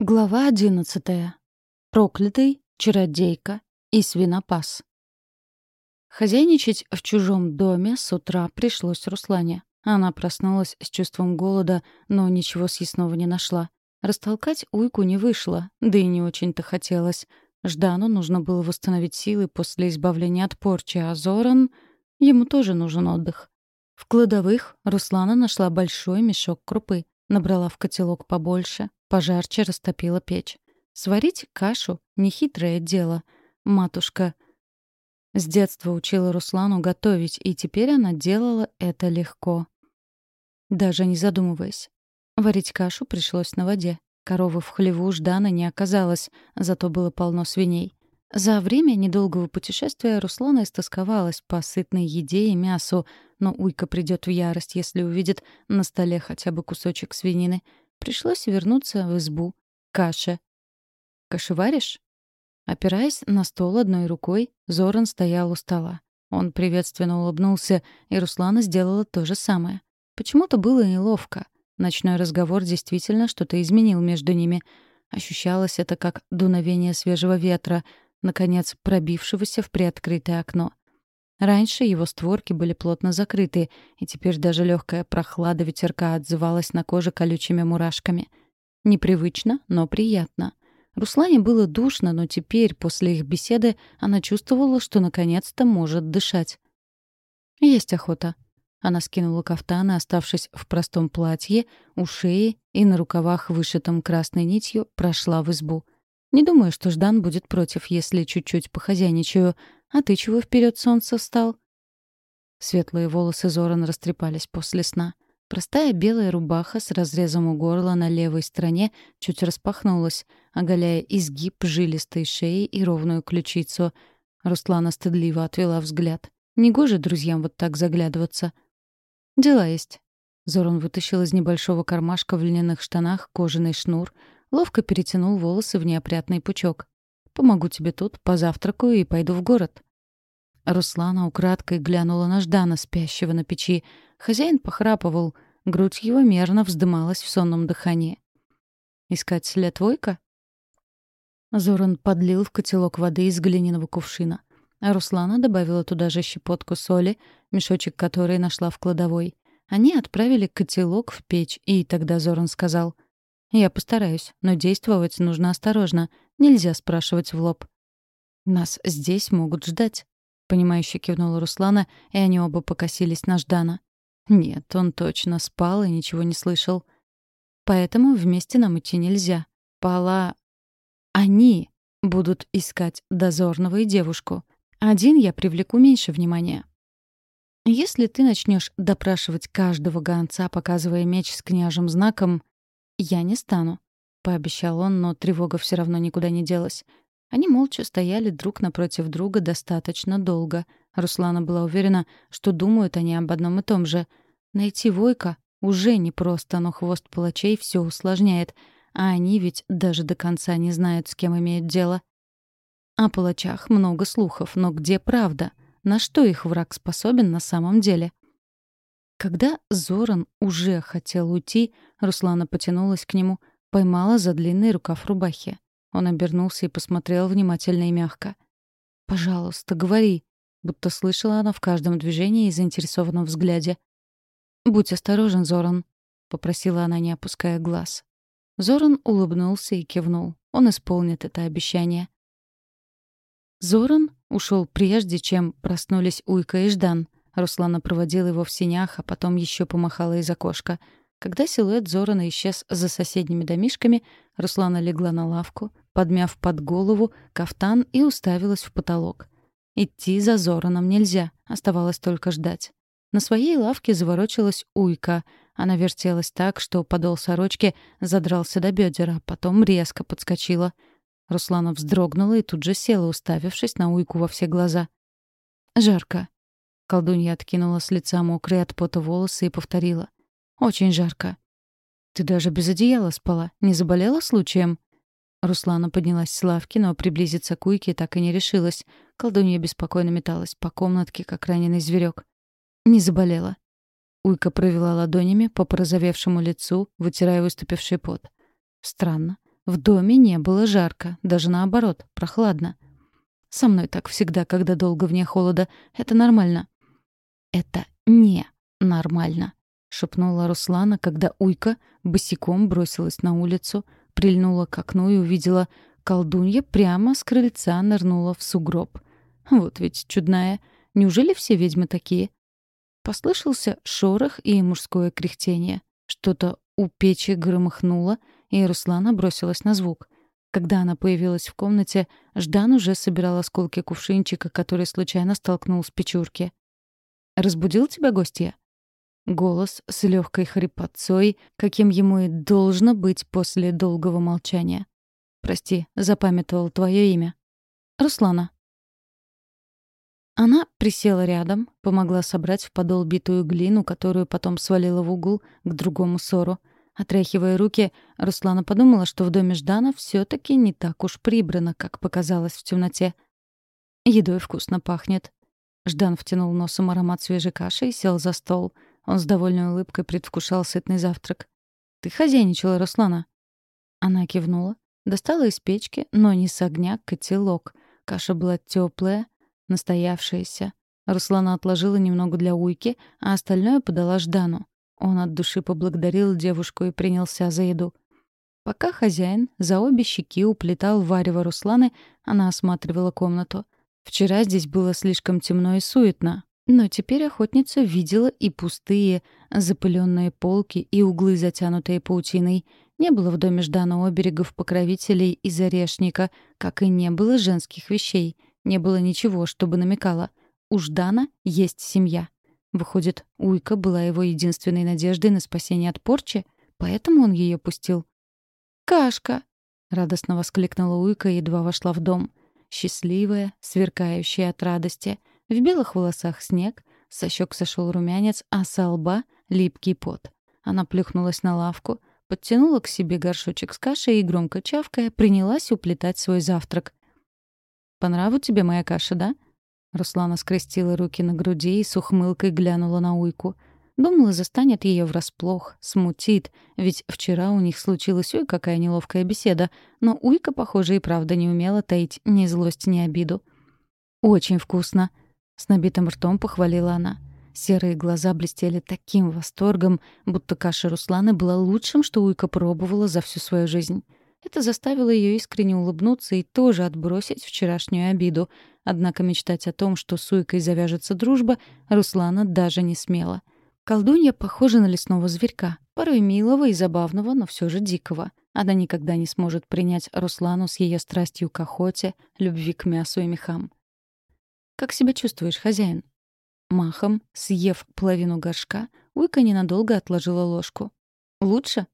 Глава одиннадцатая. Проклятый, чародейка и свинопас. Хозяйничать в чужом доме с утра пришлось Руслане. Она проснулась с чувством голода, но ничего съестного не нашла. Растолкать уйку не вышло, да и не очень-то хотелось. Ждану нужно было восстановить силы после избавления от порчи, а Зоран... Ему тоже нужен отдых. В кладовых Руслана нашла большой мешок крупы, набрала в котелок побольше, Пожарче растопила печь. Сварить кашу — нехитрое дело. Матушка с детства учила Руслану готовить, и теперь она делала это легко. Даже не задумываясь. Варить кашу пришлось на воде. Коровы в хлеву Ждана не оказалось, зато было полно свиней. За время недолгого путешествия Руслана истосковалась по сытной еде и мясу, но Уйка придет в ярость, если увидит на столе хотя бы кусочек свинины — Пришлось вернуться в избу. Каша. «Кашеваришь?» Опираясь на стол одной рукой, Зоран стоял у стола. Он приветственно улыбнулся, и Руслана сделала то же самое. Почему-то было неловко. Ночной разговор действительно что-то изменил между ними. Ощущалось это как дуновение свежего ветра, наконец пробившегося в приоткрытое окно. Раньше его створки были плотно закрыты, и теперь даже легкая прохлада ветерка отзывалась на коже колючими мурашками. Непривычно, но приятно. Руслане было душно, но теперь, после их беседы, она чувствовала, что наконец-то может дышать. «Есть охота». Она скинула кафтан оставшись в простом платье, у шеи и на рукавах, вышитом красной нитью, прошла в избу. Не думаю, что Ждан будет против, если чуть-чуть похозяйничаю, а ты чего вперед солнца стал?» Светлые волосы Зоран растрепались после сна. Простая белая рубаха с разрезом у горла на левой стороне чуть распахнулась, оголяя изгиб жилистой шеи и ровную ключицу. Руслана стыдливо отвела взгляд. Негоже друзьям вот так заглядываться. «Дела есть». Зоран вытащил из небольшого кармашка в льняных штанах кожаный шнур, ловко перетянул волосы в неопрятный пучок. Помогу тебе тут, позавтракаю и пойду в город». Руслана украдкой глянула на Ждана, спящего на печи. Хозяин похрапывал, грудь его мерно вздымалась в сонном дыхании. «Искать след Войка?» Зоран подлил в котелок воды из глиняного кувшина. А Руслана добавила туда же щепотку соли, мешочек которой нашла в кладовой. Они отправили котелок в печь, и тогда Зоран сказал — я постараюсь, но действовать нужно осторожно. Нельзя спрашивать в лоб. Нас здесь могут ждать. Понимающе кивнула Руслана, и они оба покосились на Ждана. Нет, он точно спал и ничего не слышал. Поэтому вместе нам идти нельзя. Пала... Они будут искать дозорного и девушку. Один я привлеку меньше внимания. Если ты начнешь допрашивать каждого гонца, показывая меч с княжим знаком, «Я не стану», — пообещал он, но тревога все равно никуда не делась. Они молча стояли друг напротив друга достаточно долго. Руслана была уверена, что думают они об одном и том же. Найти Войка уже непросто, но хвост палачей все усложняет, а они ведь даже до конца не знают, с кем имеют дело. О палачах много слухов, но где правда? На что их враг способен на самом деле? Когда Зоран уже хотел уйти, Руслана потянулась к нему, поймала за длинный рукав рубахи. Он обернулся и посмотрел внимательно и мягко. «Пожалуйста, говори», будто слышала она в каждом движении и заинтересованном взгляде. «Будь осторожен, Зоран», — попросила она, не опуская глаз. Зоран улыбнулся и кивнул. Он исполнит это обещание. Зоран ушел прежде, чем проснулись Уйка и Ждан — Руслана проводила его в синях, а потом еще помахала из окошка. Когда силуэт Зорана исчез за соседними домишками, Руслана легла на лавку, подмяв под голову кафтан и уставилась в потолок. Идти за Зораном нельзя, оставалось только ждать. На своей лавке заворочилась уйка. Она вертелась так, что подол сорочки задрался до бедера, а потом резко подскочила. Руслана вздрогнула и тут же села, уставившись на уйку во все глаза. «Жарко», Колдунья откинула с лица мокрые от пота волосы и повторила. «Очень жарко». «Ты даже без одеяла спала. Не заболела случаем?» Руслана поднялась с лавки, но приблизиться к Уйке так и не решилась. Колдунья беспокойно металась по комнатке, как раненый зверек. «Не заболела». Уйка провела ладонями по порозовевшему лицу, вытирая выступивший пот. Странно. В доме не было жарко, даже наоборот, прохладно. Со мной так всегда, когда долго вне холода. Это нормально. Это не нормально, шепнула Руслана, когда Уйка босиком бросилась на улицу, прильнула к окну и увидела колдунья прямо с крыльца нырнула в сугроб. Вот ведь чудная. Неужели все ведьмы такие? Послышался шорох и мужское кряхтение. Что-то у печи громыхнуло, и Руслана бросилась на звук. Когда она появилась в комнате, Ждан уже собирал осколки кувшинчика, который случайно столкнул с печурки. «Разбудил тебя гостья?» Голос с легкой хрипотцой, каким ему и должно быть после долгого молчания. «Прости, запамятовал твое имя». «Руслана». Она присела рядом, помогла собрать в подол битую глину, которую потом свалила в угол к другому ссору. Отряхивая руки, Руслана подумала, что в доме Ждана все таки не так уж прибрано, как показалось в темноте. Едой вкусно пахнет. Ждан втянул носом аромат свежей каши и сел за стол. Он с довольной улыбкой предвкушал сытный завтрак. «Ты хозяйничала, Руслана?» Она кивнула. Достала из печки, но не с огня, котелок. Каша была теплая, настоявшаяся. Руслана отложила немного для уйки, а остальное подала Ждану. Он от души поблагодарил девушку и принялся за еду. Пока хозяин за обе щеки уплетал варево Русланы, она осматривала комнату. Вчера здесь было слишком темно и суетно, но теперь охотница видела и пустые, запыленные полки, и углы, затянутые паутиной. Не было в доме Ждана оберегов покровителей из орешника, как и не было женских вещей. Не было ничего, чтобы намекало. У Ждана есть семья. Выходит, Уйка была его единственной надеждой на спасение от порчи, поэтому он ее пустил. «Кашка!» — радостно воскликнула Уйка едва вошла в дом. Счастливая, сверкающая от радости. В белых волосах снег, со щек сошел румянец, а со лба — липкий пот. Она плюхнулась на лавку, подтянула к себе горшочек с кашей и, громко чавкая, принялась уплетать свой завтрак. «По нраву тебе моя каша, да?» Руслана скрестила руки на груди и с ухмылкой глянула на Уйку. Думала, застанет ее врасплох, смутит, ведь вчера у них случилась ой какая неловкая беседа, но Уйка, похоже, и правда не умела таить ни злость, ни обиду. «Очень вкусно!» — с набитым ртом похвалила она. Серые глаза блестели таким восторгом, будто каша Русланы была лучшим, что Уйка пробовала за всю свою жизнь. Это заставило ее искренне улыбнуться и тоже отбросить вчерашнюю обиду. Однако мечтать о том, что с Уйкой завяжется дружба, Руслана даже не смела. Колдунья похожа на лесного зверька, порой милого и забавного, но все же дикого. Она никогда не сможет принять Руслану с ее страстью к охоте, любви к мясу и мехам. «Как себя чувствуешь, хозяин?» Махом, съев половину горшка, Уйка ненадолго отложила ложку. «Лучше?»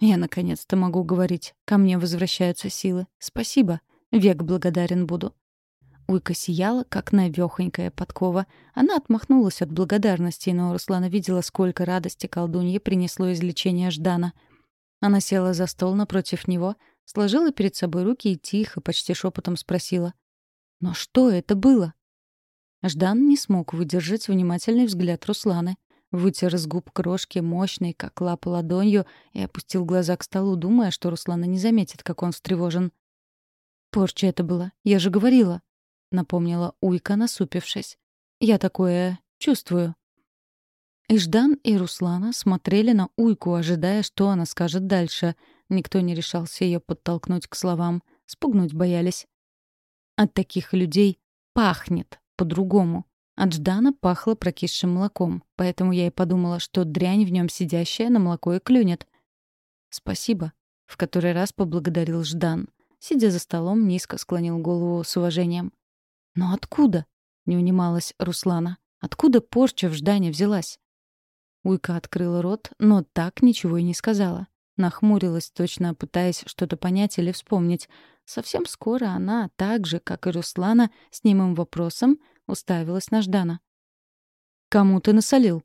Я наконец-то могу говорить. Ко мне возвращаются силы. Спасибо. Век благодарен буду. Уйка сияла, как навёхонькая подкова. Она отмахнулась от благодарности, но Руслана видела, сколько радости колдунье принесло излечение Ждана. Она села за стол напротив него, сложила перед собой руки и тихо, почти шепотом спросила. «Но что это было?» Ждан не смог выдержать внимательный взгляд Русланы. Вытер из губ крошки, мощной, как лапа ладонью, и опустил глаза к столу, думая, что Руслана не заметит, как он встревожен. «Порча это была, я же говорила», — напомнила Уйка, насупившись. «Я такое чувствую». И Ждан, и Руслана смотрели на Уйку, ожидая, что она скажет дальше. Никто не решался ее подтолкнуть к словам. Спугнуть боялись. От таких людей пахнет по-другому. От Ждана пахло прокисшим молоком, поэтому я и подумала, что дрянь в нем сидящая на молоко и клюнет. «Спасибо», — в который раз поблагодарил Ждан. Сидя за столом, низко склонил голову с уважением. «Но откуда?» — не унималась Руслана. «Откуда порча в Ждане взялась?» Уйка открыла рот, но так ничего и не сказала. Нахмурилась, точно пытаясь что-то понять или вспомнить. Совсем скоро она, так же, как и Руслана, с немым вопросом — уставилась на Ждана. «Кому ты насолил?»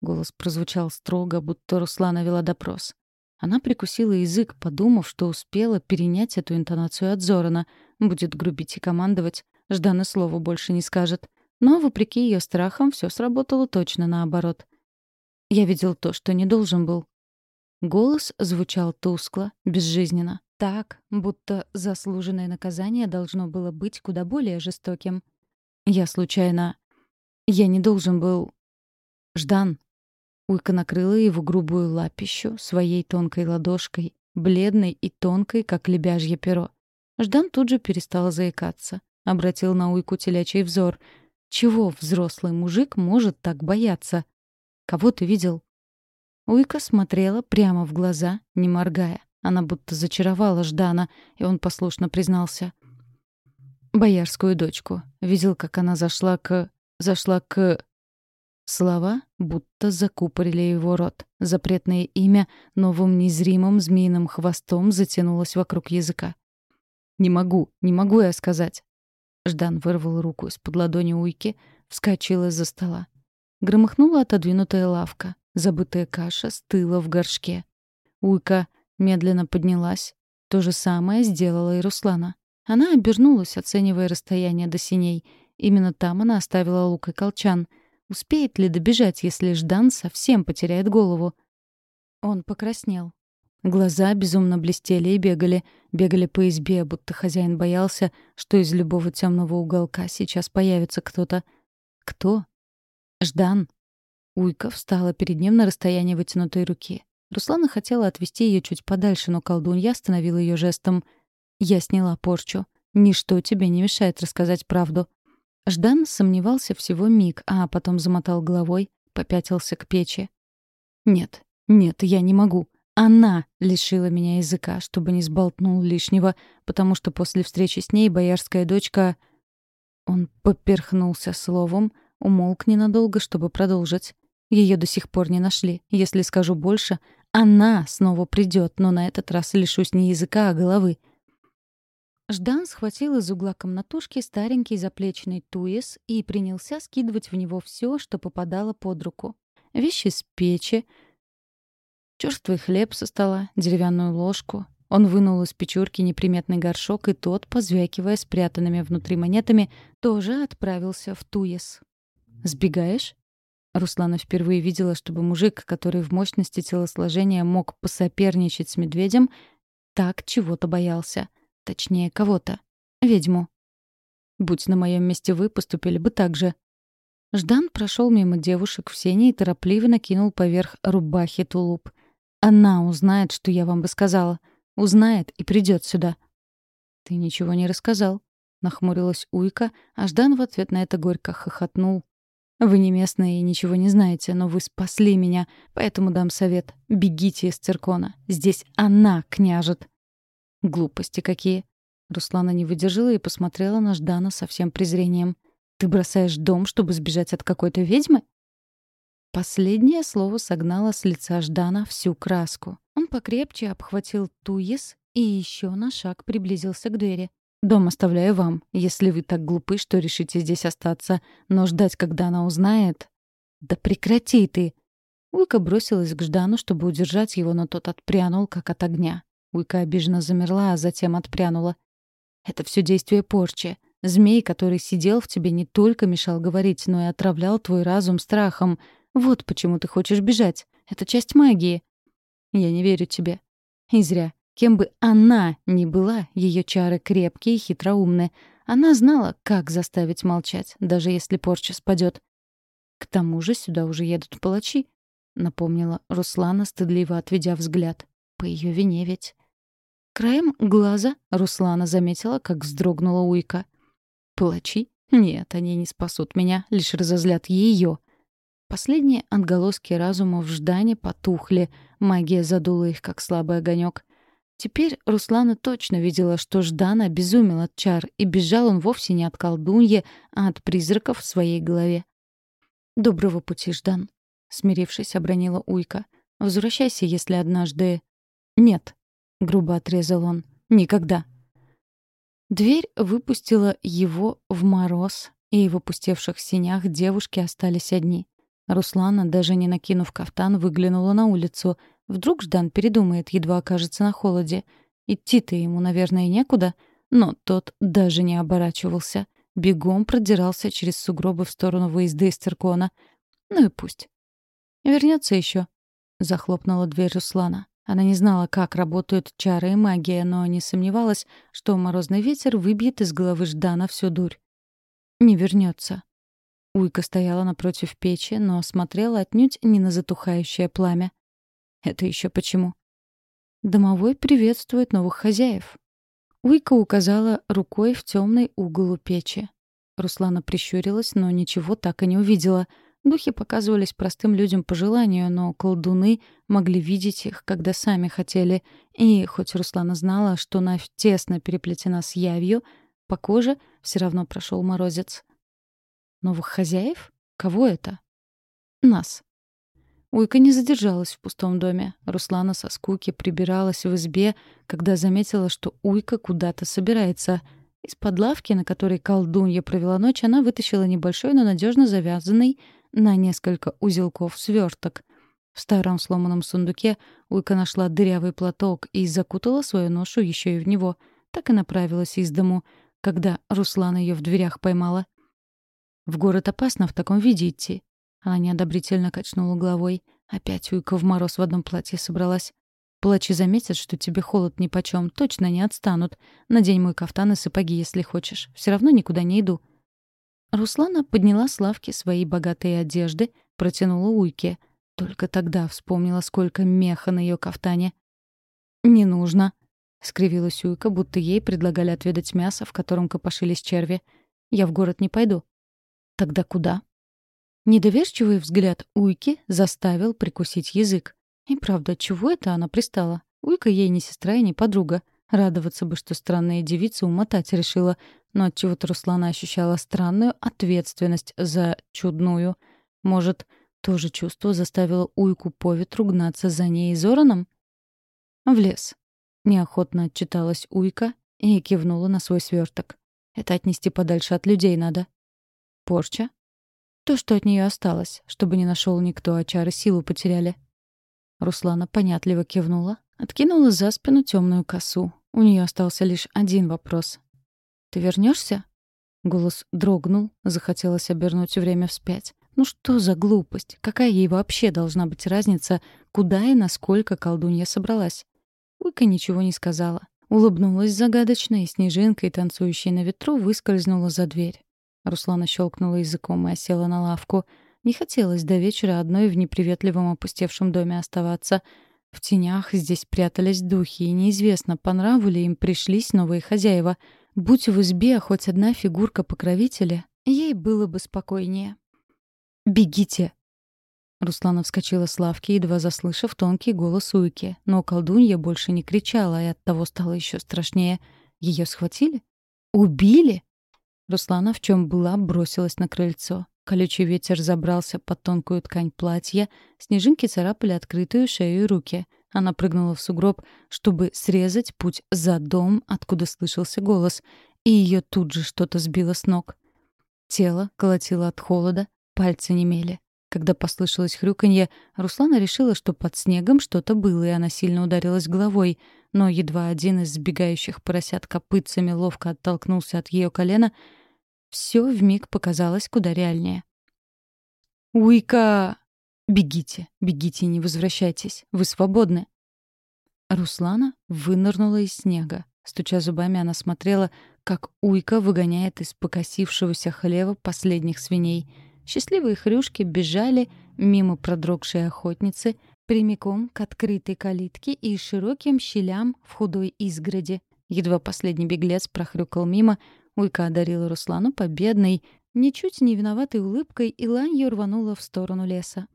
Голос прозвучал строго, будто Руслана вела допрос. Она прикусила язык, подумав, что успела перенять эту интонацию от Зорана. Будет грубить и командовать. Ждан и слова больше не скажет. Но, вопреки ее страхам, все сработало точно наоборот. Я видел то, что не должен был. Голос звучал тускло, безжизненно. Так, будто заслуженное наказание должно было быть куда более жестоким. Я случайно... Я не должен был... Ждан. Уйка накрыла его грубую лапищу своей тонкой ладошкой, бледной и тонкой, как лебяжье перо. Ждан тут же перестал заикаться. Обратил на Уйку телячий взор. Чего взрослый мужик может так бояться? Кого ты видел? Уйка смотрела прямо в глаза, не моргая. Она будто зачаровала Ждана, и он послушно признался. «Боярскую дочку. Видел, как она зашла к... зашла к...» Слова будто закупорили его рот. Запретное имя новым незримым змеиным хвостом затянулось вокруг языка. «Не могу, не могу я сказать». Ждан вырвал руку из-под ладони Уйки, вскочил из-за стола. Громыхнула отодвинутая лавка. Забытая каша стыла в горшке. Уйка медленно поднялась. То же самое сделала и Руслана. Она обернулась, оценивая расстояние до синей. Именно там она оставила лук и колчан. Успеет ли добежать, если Ждан совсем потеряет голову? Он покраснел. Глаза безумно блестели и бегали. Бегали по избе, будто хозяин боялся, что из любого темного уголка сейчас появится кто-то. Кто? Ждан. Уйка встала перед ним на расстоянии вытянутой руки. Руслана хотела отвести ее чуть подальше, но колдунья остановила ее жестом. «Я сняла порчу. Ничто тебе не мешает рассказать правду». Ждан сомневался всего миг, а потом замотал головой, попятился к печи. «Нет, нет, я не могу. Она лишила меня языка, чтобы не сболтнул лишнего, потому что после встречи с ней боярская дочка... Он поперхнулся словом, умолк ненадолго, чтобы продолжить. Ее до сих пор не нашли. Если скажу больше, она снова придет, но на этот раз лишусь не языка, а головы. Ждан схватил из угла комнатушки старенький заплечный туес и принялся скидывать в него все, что попадало под руку. Вещи с печи, Черствый хлеб со стола, деревянную ложку. Он вынул из печурки неприметный горшок, и тот, позвякивая спрятанными внутри монетами, тоже отправился в Туес. «Сбегаешь?» Руслана впервые видела, чтобы мужик, который в мощности телосложения мог посоперничать с медведем, так чего-то боялся. Точнее, кого-то. Ведьму. Будь на моем месте вы, поступили бы так же. Ждан прошел мимо девушек в сене и торопливо накинул поверх рубахи тулуп — она узнает, что я вам бы сказала. Узнает и придет сюда. Ты ничего не рассказал. Нахмурилась Уйка, а Ждан в ответ на это горько хохотнул. Вы не местные и ничего не знаете, но вы спасли меня, поэтому дам совет. Бегите из циркона. Здесь она княжет. Глупости какие. Руслана не выдержала и посмотрела на Ждана со всем презрением. Ты бросаешь дом, чтобы сбежать от какой-то ведьмы? Последнее слово согнало с лица Ждана всю краску. Он покрепче обхватил туес и еще на шаг приблизился к двери. «Дом оставляю вам, если вы так глупы, что решите здесь остаться. Но ждать, когда она узнает...» «Да прекрати ты!» Уйка бросилась к Ждану, чтобы удержать его, но тот отпрянул, как от огня. Уйка обиженно замерла, а затем отпрянула. «Это все действие порчи. Змей, который сидел в тебе, не только мешал говорить, но и отравлял твой разум страхом. Вот почему ты хочешь бежать. Это часть магии. Я не верю тебе. И зря. Кем бы она ни была, ее чары крепкие и хитроумные. Она знала, как заставить молчать, даже если порча спадет. К тому же сюда уже едут палачи, напомнила Руслана, стыдливо отведя взгляд. По ее вине ведь. Краем глаза Руслана заметила, как вздрогнула Уйка. «Палачи? Нет, они не спасут меня, лишь разозлят ее. Последние отголоски разума в Ждане потухли, магия задула их, как слабый огонек. Теперь Руслана точно видела, что Ждан обезумел от чар, и бежал он вовсе не от колдуньи, а от призраков в своей голове. «Доброго пути, Ждан», — смирившись, обронила Уйка. «Возвращайся, если однажды...» «Нет», — грубо отрезал он, — «никогда». Дверь выпустила его в мороз, и в опустевших синях девушки остались одни. Руслана, даже не накинув кафтан, выглянула на улицу. Вдруг Ждан передумает, едва окажется на холоде. Идти-то ему, наверное, некуда, но тот даже не оборачивался. Бегом продирался через сугробы в сторону выезда из циркона. Ну и пусть. Вернется еще. захлопнула дверь Руслана. Она не знала, как работают чары и магия, но не сомневалась, что морозный ветер выбьет из головы Ждана всю дурь. Не вернется. Уйка стояла напротив печи, но смотрела отнюдь не на затухающее пламя. Это еще почему? Домовой приветствует новых хозяев. Уйка указала рукой в темный угол у печи. Руслана прищурилась, но ничего так и не увидела. Духи показывались простым людям по желанию, но колдуны могли видеть их, когда сами хотели. И хоть Руслана знала, что Навь тесно переплетена с явью, по коже все равно прошел морозец. Новых хозяев? Кого это? Нас. Уйка не задержалась в пустом доме. Руслана со скуки прибиралась в избе, когда заметила, что Уйка куда-то собирается — из-под лавки, на которой колдунья провела ночь, она вытащила небольшой, но надежно завязанный на несколько узелков сверток. В старом сломанном сундуке Уйка нашла дырявый платок и закутала свою ношу еще и в него. Так и направилась из дому, когда Руслан ее в дверях поймала. «В город опасно в таком виде идти». Она неодобрительно качнула головой. Опять Уйка в мороз в одном платье собралась. Плачи заметят, что тебе холод нипочем, точно не отстанут. Надень мой кафтан и сапоги, если хочешь. Все равно никуда не иду». Руслана подняла с лавки свои богатые одежды, протянула Уйке. Только тогда вспомнила, сколько меха на ее кафтане. «Не нужно», — скривилась Уйка, будто ей предлагали отведать мясо, в котором копошились черви. «Я в город не пойду». «Тогда куда?» Недоверчивый взгляд Уйки заставил прикусить язык. И правда, чего это она пристала? Уйка ей не сестра и не подруга. Радоваться бы, что странная девица умотать решила, но от чего то Руслана ощущала странную ответственность за чудную. Может, то же чувство заставило Уйку по ветру гнаться за ней и Зораном? В лес. Неохотно отчиталась Уйка и кивнула на свой сверток. Это отнести подальше от людей надо. Порча? То, что от нее осталось, чтобы не нашел никто, а чары силу потеряли. Руслана понятливо кивнула, откинула за спину темную косу. У нее остался лишь один вопрос. «Ты вернешься? Голос дрогнул, захотелось обернуть время вспять. Ну что за глупость? Какая ей вообще должна быть разница, куда и насколько колдунья собралась? Уйка ничего не сказала. Улыбнулась загадочно, и снежинкой, танцующей на ветру, выскользнула за дверь. Руслана щелкнула языком и осела на лавку — не хотелось до вечера одной в неприветливом опустевшем доме оставаться. В тенях здесь прятались духи, и неизвестно, по нраву ли им пришлись новые хозяева. Будь в избе хоть одна фигурка покровителя, ей было бы спокойнее. «Бегите!» Руслана вскочила с лавки, едва заслышав тонкий голос Уйки. Но колдунья больше не кричала, и оттого стало еще страшнее. Ее схватили? Убили? Руслана, в чем была, бросилась на крыльцо. Колючий ветер забрался под тонкую ткань платья, снежинки царапали открытую шею и руки. Она прыгнула в сугроб, чтобы срезать путь за дом, откуда слышался голос, и ее тут же что-то сбило с ног. Тело колотило от холода, пальцы немели. Когда послышалось хрюканье, Руслана решила, что под снегом что-то было, и она сильно ударилась головой. Но едва один из сбегающих поросят копытцами ловко оттолкнулся от ее колена — все вмиг показалось куда реальнее. «Уйка! Бегите, бегите и не возвращайтесь. Вы свободны!» Руслана вынырнула из снега. Стуча зубами, она смотрела, как Уйка выгоняет из покосившегося хлева последних свиней. Счастливые хрюшки бежали мимо продрогшей охотницы, прямиком к открытой калитке и широким щелям в худой изгороди. Едва последний беглец прохрюкал мимо, Уйка одарила Руслану победной, ничуть не виноватой улыбкой, и ланью рванула в сторону леса.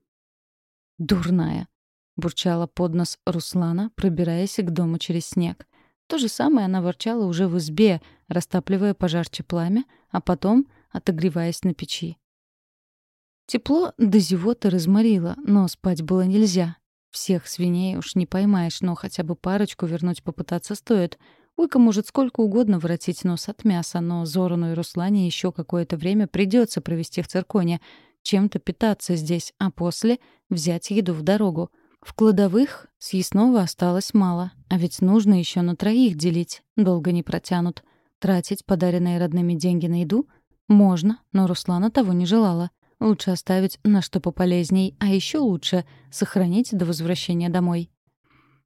«Дурная!» — бурчала под нос Руслана, пробираясь к дому через снег. То же самое она ворчала уже в избе, растапливая пожарче пламя, а потом отогреваясь на печи. Тепло до зевоты разморило, но спать было нельзя. Всех свиней уж не поймаешь, но хотя бы парочку вернуть попытаться стоит — Уйка может сколько угодно воротить нос от мяса, но Зорану и Руслане еще какое-то время придется провести в цирконе, чем-то питаться здесь, а после взять еду в дорогу. В кладовых съестного осталось мало, а ведь нужно еще на троих делить, долго не протянут. Тратить подаренные родными деньги на еду можно, но Руслана того не желала. Лучше оставить на что пополезней, а еще лучше сохранить до возвращения домой.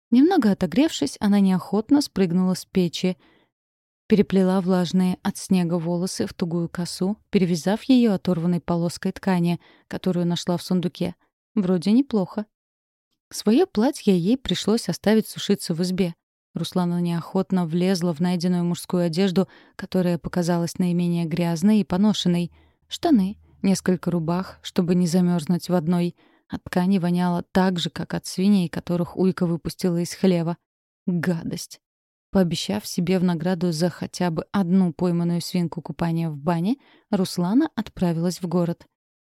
Немного отогревшись, она неохотно спрыгнула с печи, переплела влажные от снега волосы в тугую косу, перевязав ее оторванной полоской ткани, которую нашла в сундуке. Вроде неплохо. Свое платье ей пришлось оставить сушиться в избе. Руслана неохотно влезла в найденную мужскую одежду, которая показалась наименее грязной и поношенной. Штаны, несколько рубах, чтобы не замерзнуть в одной. От ткани воняло так же, как от свиней, которых Уйка выпустила из хлева. Гадость. Пообещав себе в награду за хотя бы одну пойманную свинку купания в бане, Руслана отправилась в город.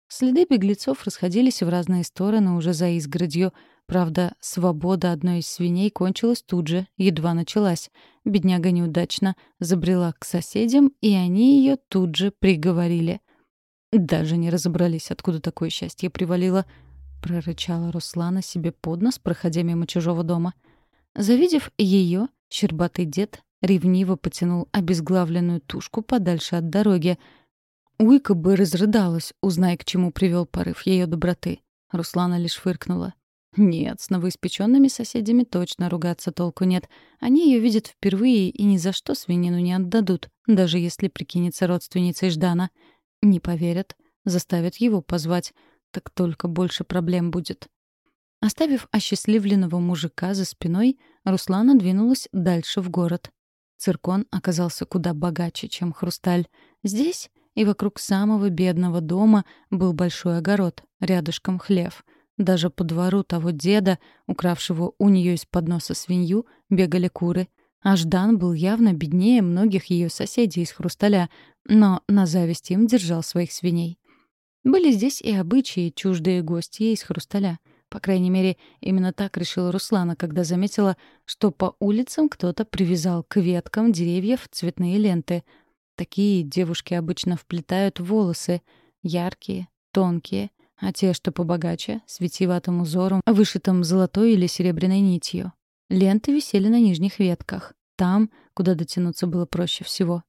Следы беглецов расходились в разные стороны уже за изгородью. Правда, свобода одной из свиней кончилась тут же, едва началась. Бедняга неудачно забрела к соседям, и они ее тут же приговорили. Даже не разобрались, откуда такое счастье привалило. Прорычала Руслана себе под нос, проходя мимо чужого дома. Завидев ее, щербатый дед ревниво потянул обезглавленную тушку подальше от дороги — Уйка бы разрыдалась, узнай, к чему привел порыв ее доброты. Руслана лишь фыркнула. Нет, с новоиспеченными соседями точно ругаться толку нет. Они ее видят впервые и ни за что свинину не отдадут, даже если прикинется родственницей Ждана. Не поверят, заставят его позвать. Так только больше проблем будет. Оставив осчастливленного мужика за спиной, Руслана двинулась дальше в город. Циркон оказался куда богаче, чем хрусталь. Здесь и вокруг самого бедного дома был большой огород, рядышком хлев. Даже по двору того деда, укравшего у нее из-под носа свинью, бегали куры. А Ждан был явно беднее многих ее соседей из хрусталя, но на зависть им держал своих свиней. Были здесь и обычаи, чуждые гости из хрусталя. По крайней мере, именно так решила Руслана, когда заметила, что по улицам кто-то привязал к веткам деревьев цветные ленты — Такие девушки обычно вплетают в волосы. Яркие, тонкие, а те, что побогаче, с витиеватым узором, вышитым золотой или серебряной нитью. Ленты висели на нижних ветках, там, куда дотянуться было проще всего.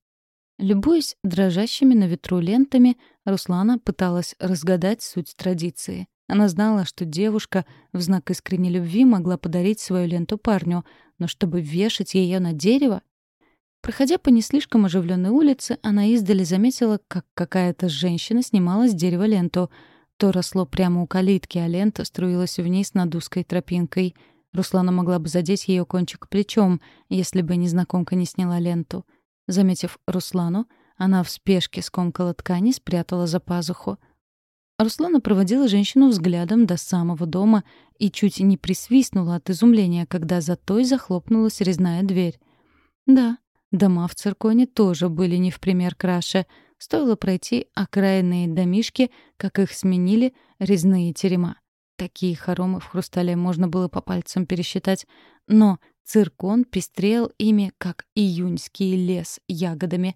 Любуясь дрожащими на ветру лентами, Руслана пыталась разгадать суть традиции. Она знала, что девушка в знак искренней любви могла подарить свою ленту парню, но чтобы вешать ее на дерево Проходя по не слишком оживленной улице, она издали заметила, как какая-то женщина снимала с дерева ленту. То росло прямо у калитки, а лента струилась вниз над узкой тропинкой. Руслана могла бы задеть ее кончик плечом, если бы незнакомка не сняла ленту. Заметив Руслану, она в спешке скомкала ткани и спрятала за пазуху. Руслана проводила женщину взглядом до самого дома и чуть не присвистнула от изумления, когда за той захлопнулась резная дверь. Да, Дома в цирконе тоже были не в пример краше. Стоило пройти окраинные домишки, как их сменили резные терема. Такие хоромы в хрустале можно было по пальцам пересчитать. Но циркон пестрел ими, как июньский лес ягодами.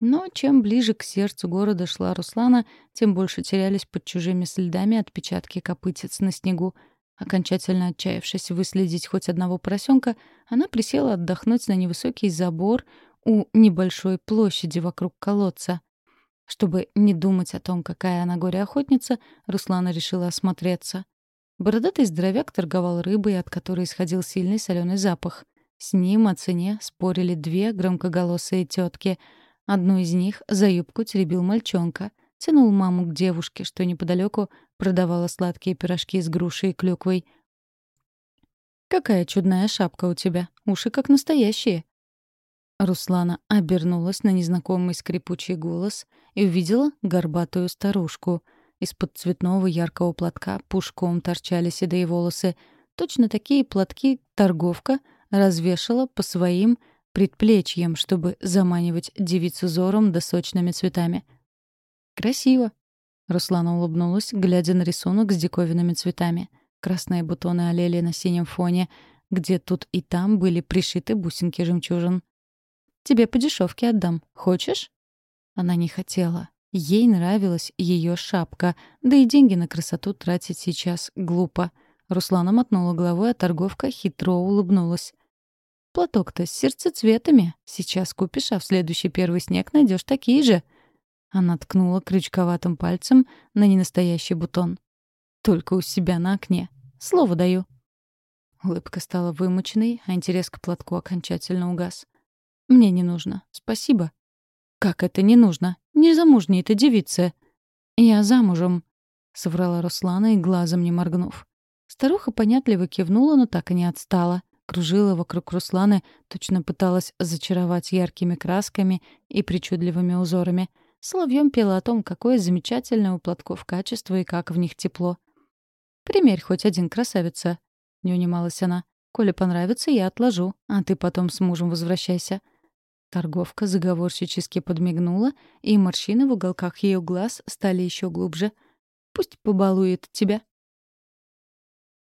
Но чем ближе к сердцу города шла Руслана, тем больше терялись под чужими следами отпечатки копытец на снегу — Окончательно отчаявшись выследить хоть одного поросенка, она присела отдохнуть на невысокий забор у небольшой площади вокруг колодца. Чтобы не думать о том, какая она горе-охотница, Руслана решила осмотреться. Бородатый здоровяк торговал рыбой, от которой исходил сильный соленый запах. С ним о цене спорили две громкоголосые тетки. Одну из них за юбку теребил мальчонка — тянул маму к девушке, что неподалеку продавала сладкие пирожки с грушей и клюквой. «Какая чудная шапка у тебя, уши как настоящие». Руслана обернулась на незнакомый скрипучий голос и увидела горбатую старушку. Из-под цветного яркого платка пушком торчали седые волосы. Точно такие платки торговка развешала по своим предплечьям, чтобы заманивать девицу зором да сочными цветами. «Красиво». Руслана улыбнулась, глядя на рисунок с диковинными цветами. Красные бутоны олели на синем фоне, где тут и там были пришиты бусинки жемчужин. «Тебе по дешевке отдам. Хочешь?» Она не хотела. Ей нравилась ее шапка, да и деньги на красоту тратить сейчас глупо. Руслана мотнула головой, а торговка хитро улыбнулась. «Платок-то с сердцецветами. Сейчас купишь, а в следующий первый снег найдешь такие же. Она ткнула крючковатым пальцем на ненастоящий бутон. «Только у себя на окне. Слово даю». Улыбка стала вымученной, а интерес к платку окончательно угас. «Мне не нужно. Спасибо». «Как это не нужно? Не замужней ты девица». «Я замужем», — соврала Руслана и глазом не моргнув. Старуха понятливо кивнула, но так и не отстала. Кружила вокруг Русланы, точно пыталась зачаровать яркими красками и причудливыми узорами. Соловьем пела о том, какое замечательное у платков качество и как в них тепло. «Примерь хоть один, красавица», — не унималась она. «Коли понравится, я отложу, а ты потом с мужем возвращайся». Торговка заговорщически подмигнула, и морщины в уголках ее глаз стали еще глубже. «Пусть побалует тебя».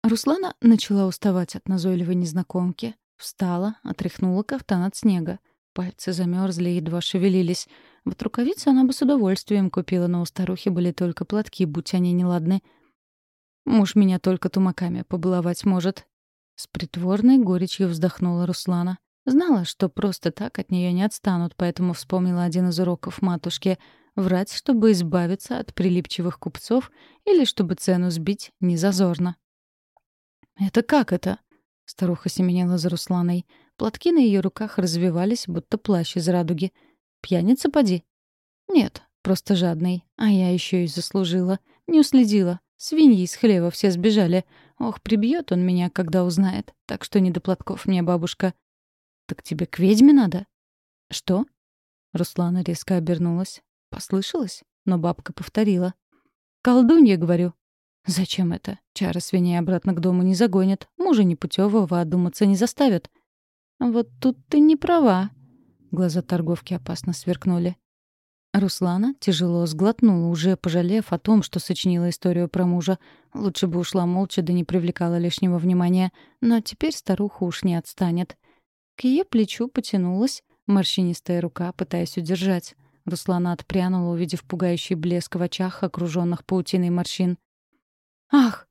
Руслана начала уставать от назойливой незнакомки. Встала, отряхнула кафтан от снега. Пальцы замерзли и едва шевелились. Вот рукавицы она бы с удовольствием купила, но у старухи были только платки, будь они неладны. Муж меня только тумаками побаловать может. С притворной горечью вздохнула Руслана. Знала, что просто так от нее не отстанут, поэтому вспомнила один из уроков матушки — врать, чтобы избавиться от прилипчивых купцов или чтобы цену сбить незазорно. «Это как это?» Старуха семенила за Русланой. Платки на ее руках развивались, будто плащ из радуги. «Пьяница, поди?» «Нет, просто жадный. А я еще и заслужила. Не уследила. Свиньи из хлева все сбежали. Ох, прибьет он меня, когда узнает. Так что не до платков мне, бабушка». «Так тебе к ведьме надо?» «Что?» Руслана резко обернулась. Послышалось, но бабка повторила. «Колдунья, говорю. Зачем это? Чара свиней обратно к дому не загонят, мужа непутевого одуматься не заставят. Вот тут ты не права. Глаза торговки опасно сверкнули. Руслана тяжело сглотнула, уже пожалев о том, что сочинила историю про мужа. Лучше бы ушла молча, да не привлекала лишнего внимания. Но теперь старуха уж не отстанет. К ее плечу потянулась морщинистая рука, пытаясь удержать. Руслана отпрянула, увидев пугающий блеск в очах, окруженных паутиной морщин. «Ах!»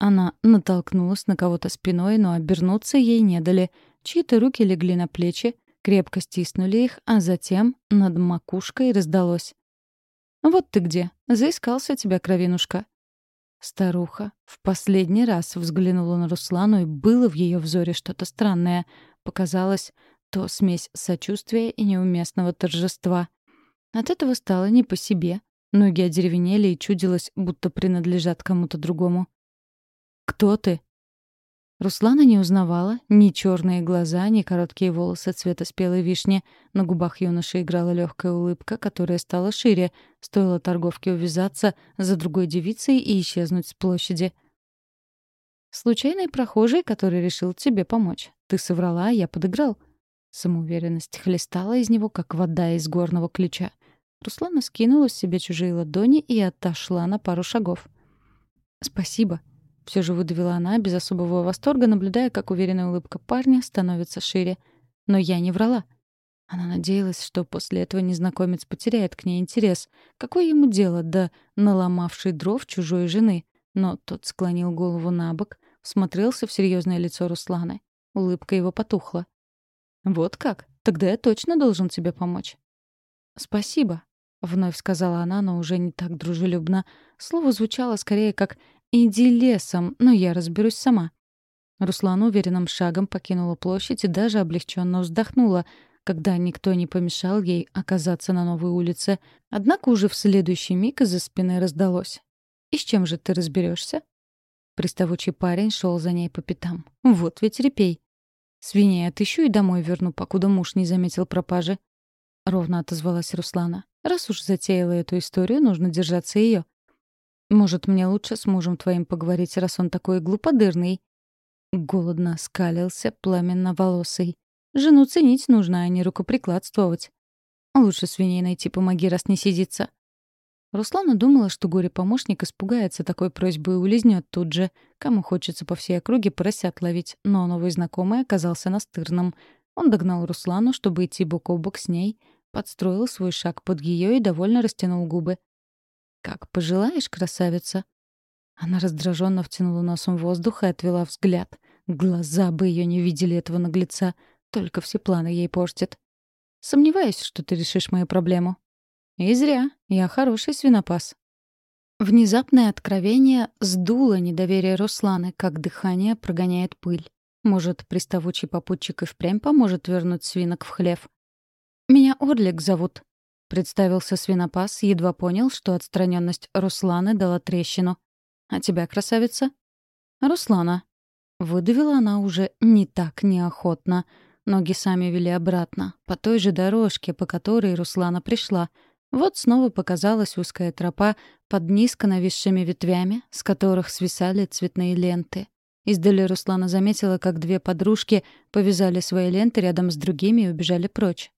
Она натолкнулась на кого-то спиной, но обернуться ей не дали. Чьи-то руки легли на плечи, крепко стиснули их, а затем над макушкой раздалось. «Вот ты где! Заискался тебя, кровинушка!» Старуха в последний раз взглянула на Руслану, и было в ее взоре что-то странное. Показалось, то смесь сочувствия и неуместного торжества. От этого стало не по себе, Ноги одеревенели и чудилось, будто принадлежат кому-то другому. «Кто ты?» Руслана не узнавала ни черные глаза, ни короткие волосы цвета спелой вишни. На губах юноши играла легкая улыбка, которая стала шире. Стоило торговке увязаться за другой девицей и исчезнуть с площади. «Случайный прохожий, который решил тебе помочь. Ты соврала, а я подыграл». Самоуверенность хлестала из него, как вода из горного ключа. Руслана скинула с себя чужие ладони и отошла на пару шагов. «Спасибо», — все же выдавила она, без особого восторга, наблюдая, как уверенная улыбка парня становится шире. «Но я не врала». Она надеялась, что после этого незнакомец потеряет к ней интерес. Какое ему дело до наломавшей дров чужой жены? Но тот склонил голову на бок, всмотрелся в серьезное лицо Русланы. Улыбка его потухла. «Вот как? Тогда я точно должен тебе помочь». «Спасибо», — вновь сказала она, но уже не так дружелюбно. Слово звучало скорее как «иди лесом, но я разберусь сама». Руслан уверенным шагом покинула площадь и даже облегченно вздохнула, когда никто не помешал ей оказаться на новой улице. Однако уже в следующий миг из-за спины раздалось. «И с чем же ты разберешься? Приставучий парень шел за ней по пятам. «Вот ведь репей!» «Свиней отыщу и домой верну, покуда муж не заметил пропажи». Ровно отозвалась Руслана. Раз уж затеяла эту историю, нужно держаться ее. Может, мне лучше с мужем твоим поговорить, раз он такой глуподырный?» Голодно скалился пламенно-волосый. «Жену ценить нужно, а не рукоприкладствовать. Лучше свиней найти помоги, раз не сидится». Руслана думала, что горе-помощник испугается такой просьбы и улизнет тут же. Кому хочется по всей округе поросят ловить, но новый знакомый оказался настырным. Он догнал Руслану, чтобы идти бок о бок с ней, подстроил свой шаг под ее и довольно растянул губы. «Как пожелаешь, красавица!» Она раздраженно втянула носом воздух и отвела взгляд. Глаза бы ее не видели этого наглеца, только все планы ей портят. «Сомневаюсь, что ты решишь мою проблему». «И зря. Я хороший свинопас». Внезапное откровение сдуло недоверие Русланы, как дыхание прогоняет пыль. Может, приставучий попутчик и впрямь поможет вернуть свинок в хлев? «Меня Орлик зовут», — представился свинопас, едва понял, что отстраненность Русланы дала трещину. «А тебя, красавица?» «Руслана». Выдавила она уже не так неохотно. Ноги сами вели обратно, по той же дорожке, по которой Руслана пришла — вот снова показалась узкая тропа под низко нависшими ветвями, с которых свисали цветные ленты. Издали Руслана заметила, как две подружки повязали свои ленты рядом с другими и убежали прочь.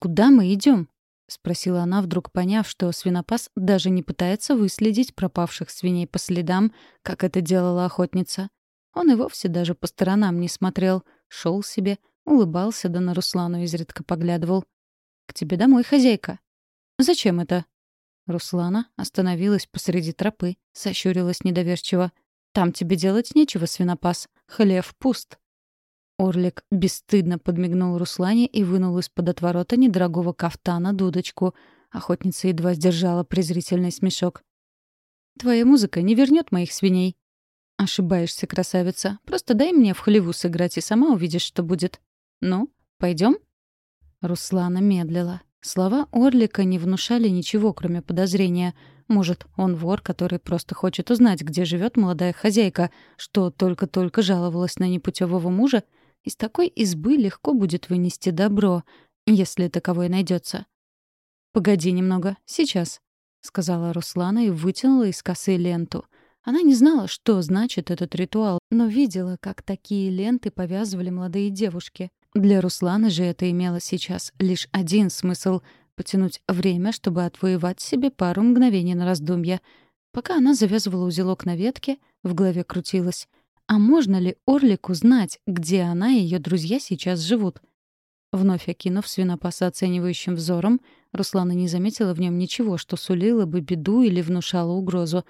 «Куда мы идем? спросила она, вдруг поняв, что свинопас даже не пытается выследить пропавших свиней по следам, как это делала охотница. Он и вовсе даже по сторонам не смотрел, шел себе, улыбался, да на Руслану изредка поглядывал. «К тебе домой, хозяйка», «Зачем это?» Руслана остановилась посреди тропы, сощурилась недоверчиво. «Там тебе делать нечего, свинопас. Хлев пуст». Орлик бесстыдно подмигнул Руслане и вынул из-под отворота недорогого кафтана дудочку. Охотница едва сдержала презрительный смешок. «Твоя музыка не вернет моих свиней». «Ошибаешься, красавица. Просто дай мне в хлеву сыграть, и сама увидишь, что будет. Ну, пойдем? Руслана медлила. Слова Орлика не внушали ничего, кроме подозрения. Может, он вор, который просто хочет узнать, где живет молодая хозяйка, что только-только жаловалась на непутевого мужа? Из такой избы легко будет вынести добро, если таковой найдется. «Погоди немного, сейчас», — сказала Руслана и вытянула из косы ленту. Она не знала, что значит этот ритуал, но видела, как такие ленты повязывали молодые девушки. Для Руслана же это имело сейчас лишь один смысл — потянуть время, чтобы отвоевать себе пару мгновений на раздумья. Пока она завязывала узелок на ветке, в голове крутилось. А можно ли Орлику знать, где она и ее друзья сейчас живут? Вновь окинув свинопаса оценивающим взором, Руслана не заметила в нем ничего, что сулило бы беду или внушало угрозу.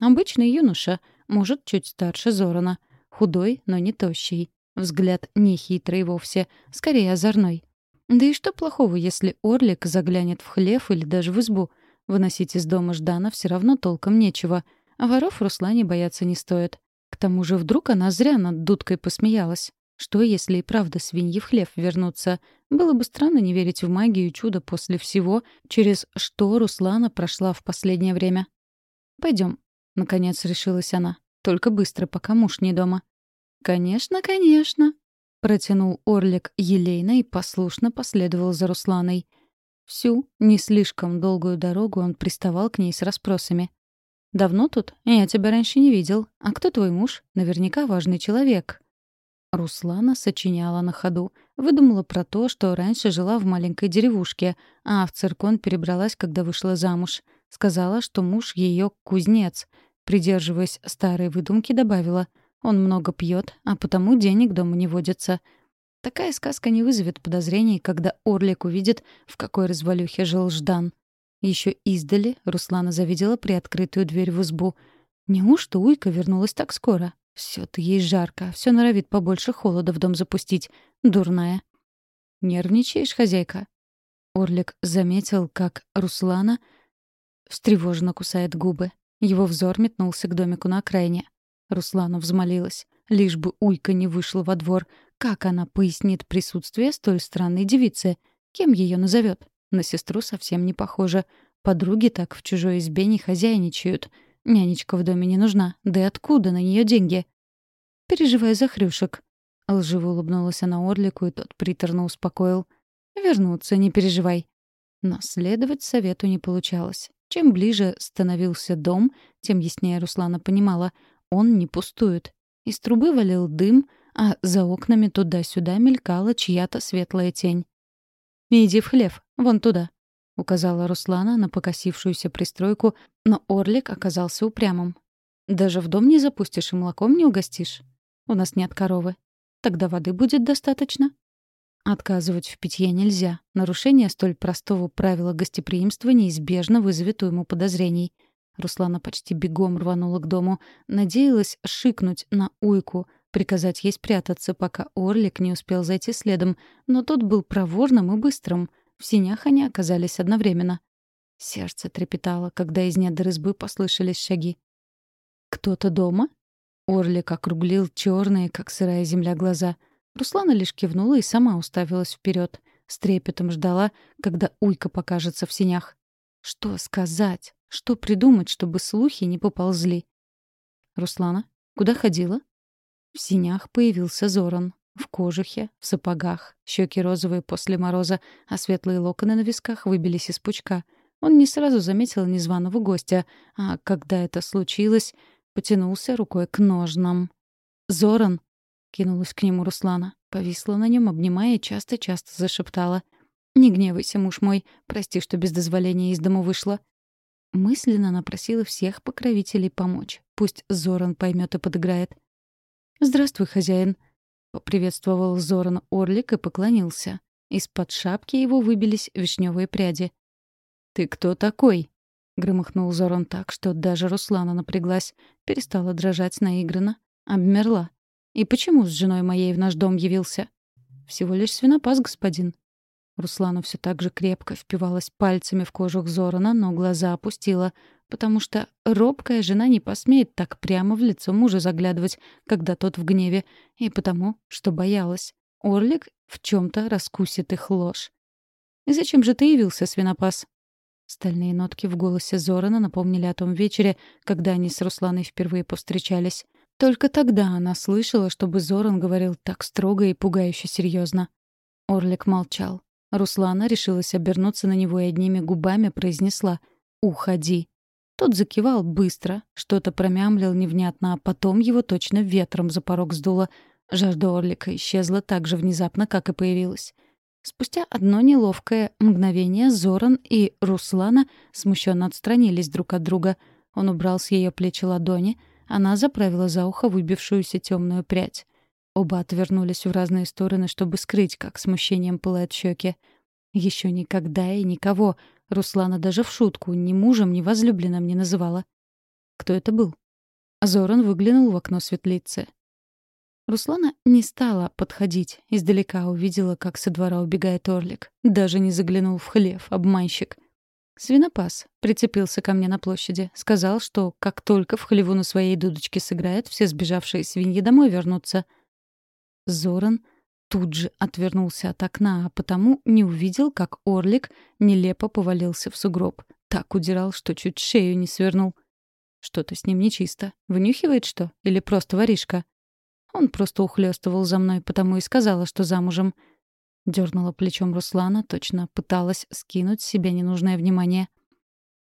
Обычный юноша, может, чуть старше Зорана. Худой, но не тощий. Взгляд не хитрый вовсе, скорее озорной. Да и что плохого, если Орлик заглянет в хлев или даже в избу? Выносить из дома Ждана все равно толком нечего. А воров Руслане бояться не стоит. К тому же вдруг она зря над дудкой посмеялась. Что, если и правда свиньи в хлев вернутся? Было бы странно не верить в магию и чудо после всего, через что Руслана прошла в последнее время. Пойдем, наконец решилась она. «Только быстро, пока муж не дома». «Конечно, конечно», — протянул Орлик елейно и послушно последовал за Русланой. Всю, не слишком долгую дорогу он приставал к ней с расспросами. «Давно тут? Я тебя раньше не видел. А кто твой муж? Наверняка важный человек». Руслана сочиняла на ходу. Выдумала про то, что раньше жила в маленькой деревушке, а в циркон перебралась, когда вышла замуж. Сказала, что муж ее кузнец. Придерживаясь старой выдумки, добавила — он много пьет, а потому денег дома не водится. Такая сказка не вызовет подозрений, когда Орлик увидит, в какой развалюхе жил Ждан. Еще издали Руслана завидела приоткрытую дверь в избу. Неужто Уйка вернулась так скоро? Все-то ей жарко, все норовит побольше холода в дом запустить. Дурная. «Нервничаешь, хозяйка?» Орлик заметил, как Руслана встревоженно кусает губы. Его взор метнулся к домику на окраине. Руслана взмолилась. Лишь бы Уйка не вышла во двор. Как она пояснит присутствие столь странной девицы? Кем ее назовет? На сестру совсем не похоже. Подруги так в чужой избе не хозяйничают. Нянечка в доме не нужна. Да и откуда на нее деньги? Переживай за хрюшек. Лживо улыбнулась она Орлику, и тот приторно успокоил. «Вернуться, не переживай». Но следовать совету не получалось. Чем ближе становился дом, тем яснее Руслана понимала — он не пустует. Из трубы валил дым, а за окнами туда-сюда мелькала чья-то светлая тень. «Иди в хлев, вон туда», — указала Руслана на покосившуюся пристройку, но Орлик оказался упрямым. «Даже в дом не запустишь и молоком не угостишь. У нас нет коровы. Тогда воды будет достаточно». Отказывать в питье нельзя. Нарушение столь простого правила гостеприимства неизбежно вызовет уйму подозрений — Руслана почти бегом рванула к дому. Надеялась шикнуть на уйку, приказать ей спрятаться, пока Орлик не успел зайти следом. Но тот был проворным и быстрым. В синях они оказались одновременно. Сердце трепетало, когда из недр избы послышались шаги. «Кто-то дома?» Орлик округлил черные, как сырая земля, глаза. Руслана лишь кивнула и сама уставилась вперед. С трепетом ждала, когда уйка покажется в синях. Что сказать? Что придумать, чтобы слухи не поползли? «Руслана, куда ходила?» В синях появился Зоран. В кожухе, в сапогах, щеки розовые после мороза, а светлые локоны на висках выбились из пучка. Он не сразу заметил незваного гостя, а когда это случилось, потянулся рукой к ножнам. «Зоран!» — кинулась к нему Руслана. Повисла на нем, обнимая, часто-часто зашептала. «Не гневайся, муж мой. Прости, что без дозволения из дому вышла». Мысленно она просила всех покровителей помочь. Пусть Зоран поймет и подыграет. «Здравствуй, хозяин», — поприветствовал Зоран Орлик и поклонился. Из-под шапки его выбились вишневые пряди. «Ты кто такой?» — громыхнул Зоран так, что даже Руслана напряглась, перестала дрожать наигранно, обмерла. «И почему с женой моей в наш дом явился?» «Всего лишь свинопас, господин». Руслана все так же крепко впивалась пальцами в кожух Зорана, но глаза опустила — потому что робкая жена не посмеет так прямо в лицо мужа заглядывать, когда тот в гневе, и потому, что боялась. Орлик в чем то раскусит их ложь. «И зачем же ты явился, свинопас?» Стальные нотки в голосе Зорана напомнили о том вечере, когда они с Русланой впервые повстречались. Только тогда она слышала, чтобы Зоран говорил так строго и пугающе серьезно. Орлик молчал. Руслана решилась обернуться на него и одними губами произнесла «Уходи». Тот закивал быстро, что-то промямлил невнятно, а потом его точно ветром за порог сдуло. Жажда Орлика исчезла так же внезапно, как и появилась. Спустя одно неловкое мгновение Зоран и Руслана смущенно отстранились друг от друга. Он убрал с ее плечи ладони, она заправила за ухо выбившуюся темную прядь. Оба отвернулись в разные стороны, чтобы скрыть, как смущением пылают щеки. Еще никогда и никого Руслана даже в шутку ни мужем, ни возлюбленным не называла. Кто это был? Зоран выглянул в окно светлицы. Руслана не стала подходить. Издалека увидела, как со двора убегает Орлик. Даже не заглянул в хлев, обманщик. Свинопас прицепился ко мне на площади. Сказал, что как только в хлеву на своей дудочке сыграет, все сбежавшие свиньи домой вернутся. Зоран тут же отвернулся от окна, а потому не увидел, как орлик нелепо повалился в сугроб. Так удирал, что чуть шею не свернул. Что-то с ним нечисто. Внюхивает что? Или просто воришка? Он просто ухлёстывал за мной, потому и сказала, что замужем. Дёрнула плечом Руслана, точно пыталась скинуть с себя ненужное внимание.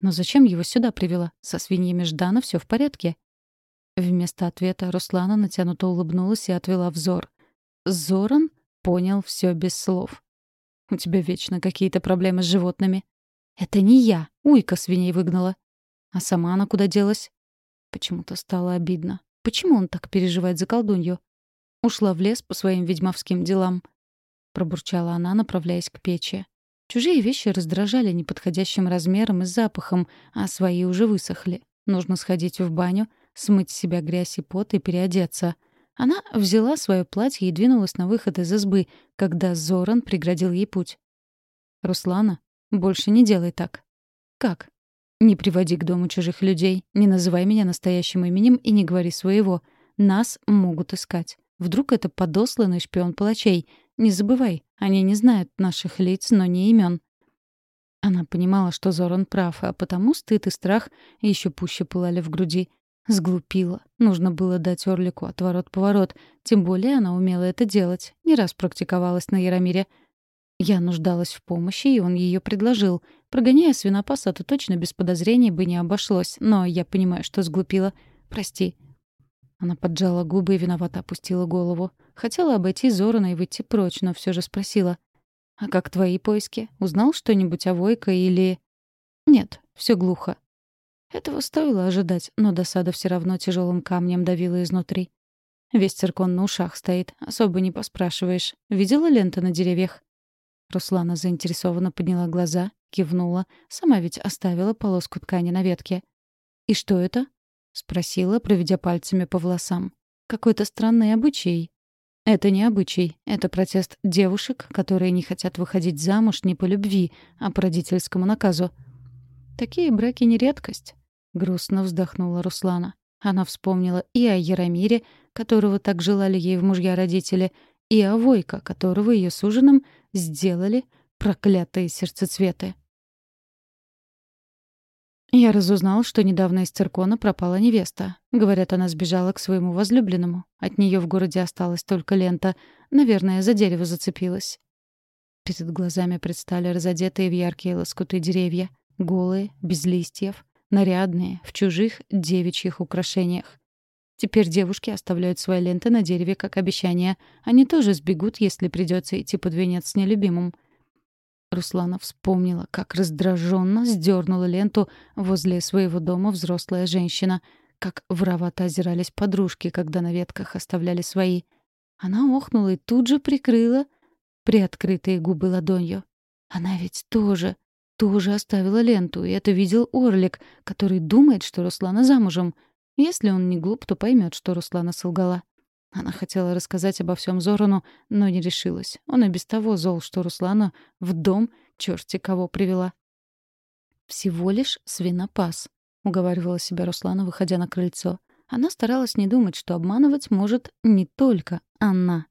Но зачем его сюда привела? Со свиньями Ждана все в порядке. Вместо ответа Руслана натянуто улыбнулась и отвела взор. Зоран понял все без слов. «У тебя вечно какие-то проблемы с животными». «Это не я. Уйка свиней выгнала». «А сама она куда делась?» Почему-то стало обидно. Почему он так переживает за колдунью? Ушла в лес по своим ведьмовским делам. Пробурчала она, направляясь к печи. Чужие вещи раздражали неподходящим размером и запахом, а свои уже высохли. Нужно сходить в баню, смыть с себя грязь и пот и переодеться. Она взяла свое платье и двинулась на выход из избы, когда Зоран преградил ей путь. «Руслана, больше не делай так». «Как?» «Не приводи к дому чужих людей, не называй меня настоящим именем и не говори своего. Нас могут искать. Вдруг это подосланный шпион палачей. Не забывай, они не знают наших лиц, но не имен. Она понимала, что Зоран прав, а потому стыд и страх еще пуще пылали в груди. Сглупила. Нужно было дать Орлику отворот-поворот. Тем более она умела это делать. Не раз практиковалась на Яромире. Я нуждалась в помощи, и он ее предложил. Прогоняя свинопаса, то точно без подозрений бы не обошлось. Но я понимаю, что сглупила. Прости. Она поджала губы и виновато опустила голову. Хотела обойти Зорана и выйти прочь, но все же спросила. «А как твои поиски? Узнал что-нибудь о Войко или...» «Нет, все глухо. Этого стоило ожидать, но досада все равно тяжелым камнем давила изнутри. Весь циркон на ушах стоит, особо не поспрашиваешь. Видела ленты на деревьях? Руслана заинтересованно подняла глаза, кивнула. Сама ведь оставила полоску ткани на ветке. «И что это?» — спросила, проведя пальцами по волосам. «Какой-то странный обычай». «Это не обычай. Это протест девушек, которые не хотят выходить замуж не по любви, а по родительскому наказу». Такие браки не редкость. Грустно вздохнула Руслана. Она вспомнила и о Яромире, которого так желали ей в мужья родители, и о Войко, которого ее с ужином сделали проклятые сердцецветы. Я разузнал, что недавно из циркона пропала невеста. Говорят, она сбежала к своему возлюбленному. От нее в городе осталась только лента. Наверное, за дерево зацепилась. Перед глазами предстали разодетые в яркие лоскуты деревья. Голые, без листьев, нарядные, в чужих девичьих украшениях. Теперь девушки оставляют свои ленты на дереве как обещание. Они тоже сбегут, если придется идти под венец с нелюбимым. Руслана вспомнила, как раздраженно сдернула ленту возле своего дома взрослая женщина, как воровато озирались подружки, когда на ветках оставляли свои. Она охнула и тут же прикрыла приоткрытые губы ладонью. Она ведь тоже, тоже оставила ленту, и это видел Орлик, который думает, что Руслана замужем. Если он не глуп, то поймет, что Руслана солгала. Она хотела рассказать обо всем Зорану, но не решилась. Он и без того зол, что Руслана в дом черти кого привела. «Всего лишь свинопас», — уговаривала себя Руслана, выходя на крыльцо. Она старалась не думать, что обманывать может не только она.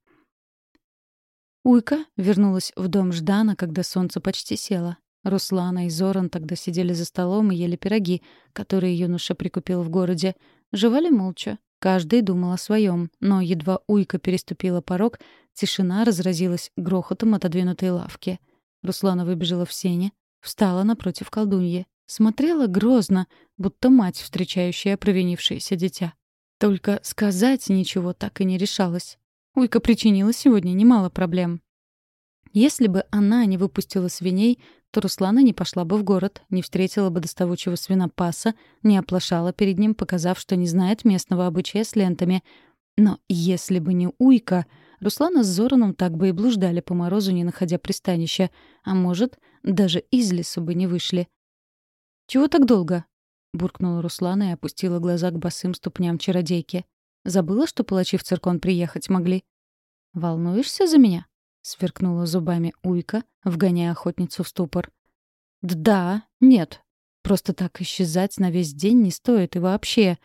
Уйка вернулась в дом Ждана, когда солнце почти село. Руслана и Зоран тогда сидели за столом и ели пироги, которые юноша прикупил в городе. Жевали молча. Каждый думал о своем, но едва Уйка переступила порог, тишина разразилась грохотом отодвинутой лавки. Руслана выбежала в сене, встала напротив колдуньи. Смотрела грозно, будто мать, встречающая провинившееся дитя. Только сказать ничего так и не решалась. Уйка причинила сегодня немало проблем. Если бы она не выпустила свиней, то Руслана не пошла бы в город, не встретила бы доставучего свинопаса, не оплошала перед ним, показав, что не знает местного обычая с лентами. Но если бы не Уйка, Руслана с Зораном так бы и блуждали по морозу, не находя пристанища, а может, даже из лесу бы не вышли. «Чего так долго?» — буркнула Руслана и опустила глаза к босым ступням чародейки. «Забыла, что палачи в циркон приехать могли?» «Волнуешься за меня?» Сверкнула зубами Уйка, вгоняя охотницу в ступор. «Да, нет. Просто так исчезать на весь день не стоит и вообще...»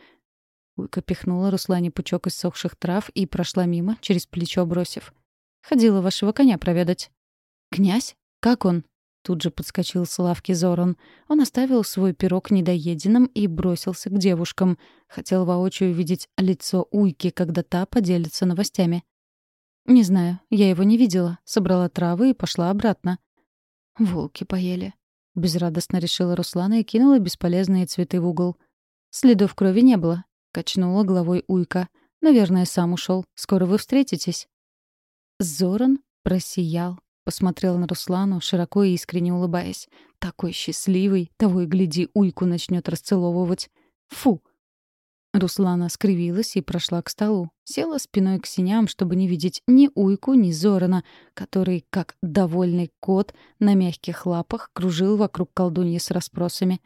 Уйка пихнула Руслане пучок из сохших трав и прошла мимо, через плечо бросив. «Ходила вашего коня проведать». «Князь? Как он?» Тут же подскочил с лавки Зоран. Он оставил свой пирог недоеденным и бросился к девушкам. Хотел воочию увидеть лицо Уйки, когда та поделится новостями. «Не знаю, я его не видела. Собрала травы и пошла обратно». «Волки поели», — безрадостно решила Руслана и кинула бесполезные цветы в угол. «Следов крови не было», — качнула головой Уйка. «Наверное, сам ушел. Скоро вы встретитесь». Зоран просиял, посмотрел на Руслану, широко и искренне улыбаясь. Такой счастливый, того и гляди, Уйку начнет расцеловывать. Фу, Руслана скривилась и прошла к столу. Села спиной к синям, чтобы не видеть ни Уйку, ни Зорана, который, как довольный кот, на мягких лапах кружил вокруг колдуньи с расспросами.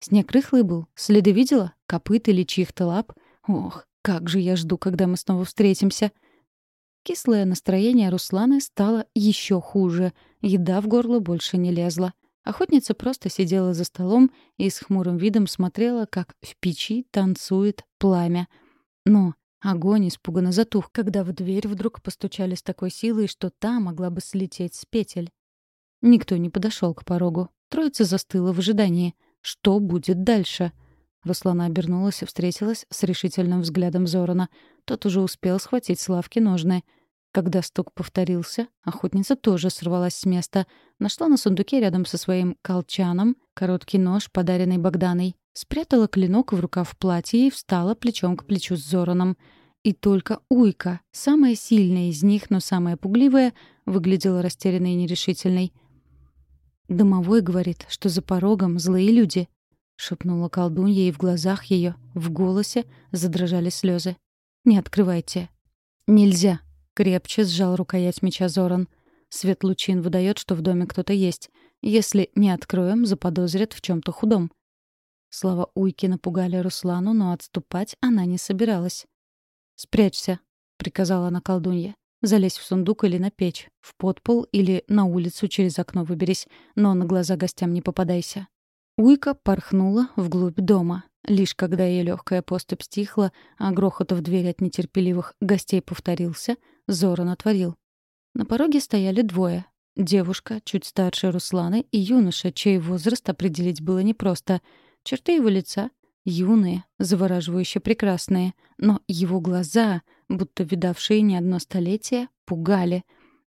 Снег рыхлый был. Следы видела? Копыт или чьих-то лап? Ох, как же я жду, когда мы снова встретимся. Кислое настроение Русланы стало еще хуже. Еда в горло больше не лезла. Охотница просто сидела за столом и с хмурым видом смотрела, как в печи танцует пламя. Но огонь испуганно затух, когда в дверь вдруг постучали с такой силой, что та могла бы слететь с петель. Никто не подошел к порогу. Троица застыла в ожидании. Что будет дальше? Руслана обернулась и встретилась с решительным взглядом Зорана. Тот уже успел схватить с лавки ножны — когда стук повторился, охотница тоже сорвалась с места. Нашла на сундуке рядом со своим колчаном короткий нож, подаренный Богданой. Спрятала клинок в рукав платья и встала плечом к плечу с Зораном. И только Уйка, самая сильная из них, но самая пугливая, выглядела растерянной и нерешительной. «Домовой говорит, что за порогом злые люди», — шепнула колдунья, и в глазах ее, в голосе задрожали слезы. «Не открывайте». «Нельзя», Крепче сжал рукоять меча Зоран. Свет лучин выдает, что в доме кто-то есть. Если не откроем, заподозрят в чем то худом. Слова Уйки напугали Руслану, но отступать она не собиралась. «Спрячься», — приказала она колдунье. «Залезь в сундук или на печь, в подпол или на улицу через окно выберись, но на глаза гостям не попадайся». Уйка порхнула вглубь дома. Лишь когда ее легкая поступь стихла, а грохот в дверь от нетерпеливых гостей повторился, Зоран отворил. На пороге стояли двое. Девушка, чуть старше Русланы, и юноша, чей возраст определить было непросто. Черты его лица — юные, завораживающе прекрасные, но его глаза, будто видавшие не одно столетие, пугали,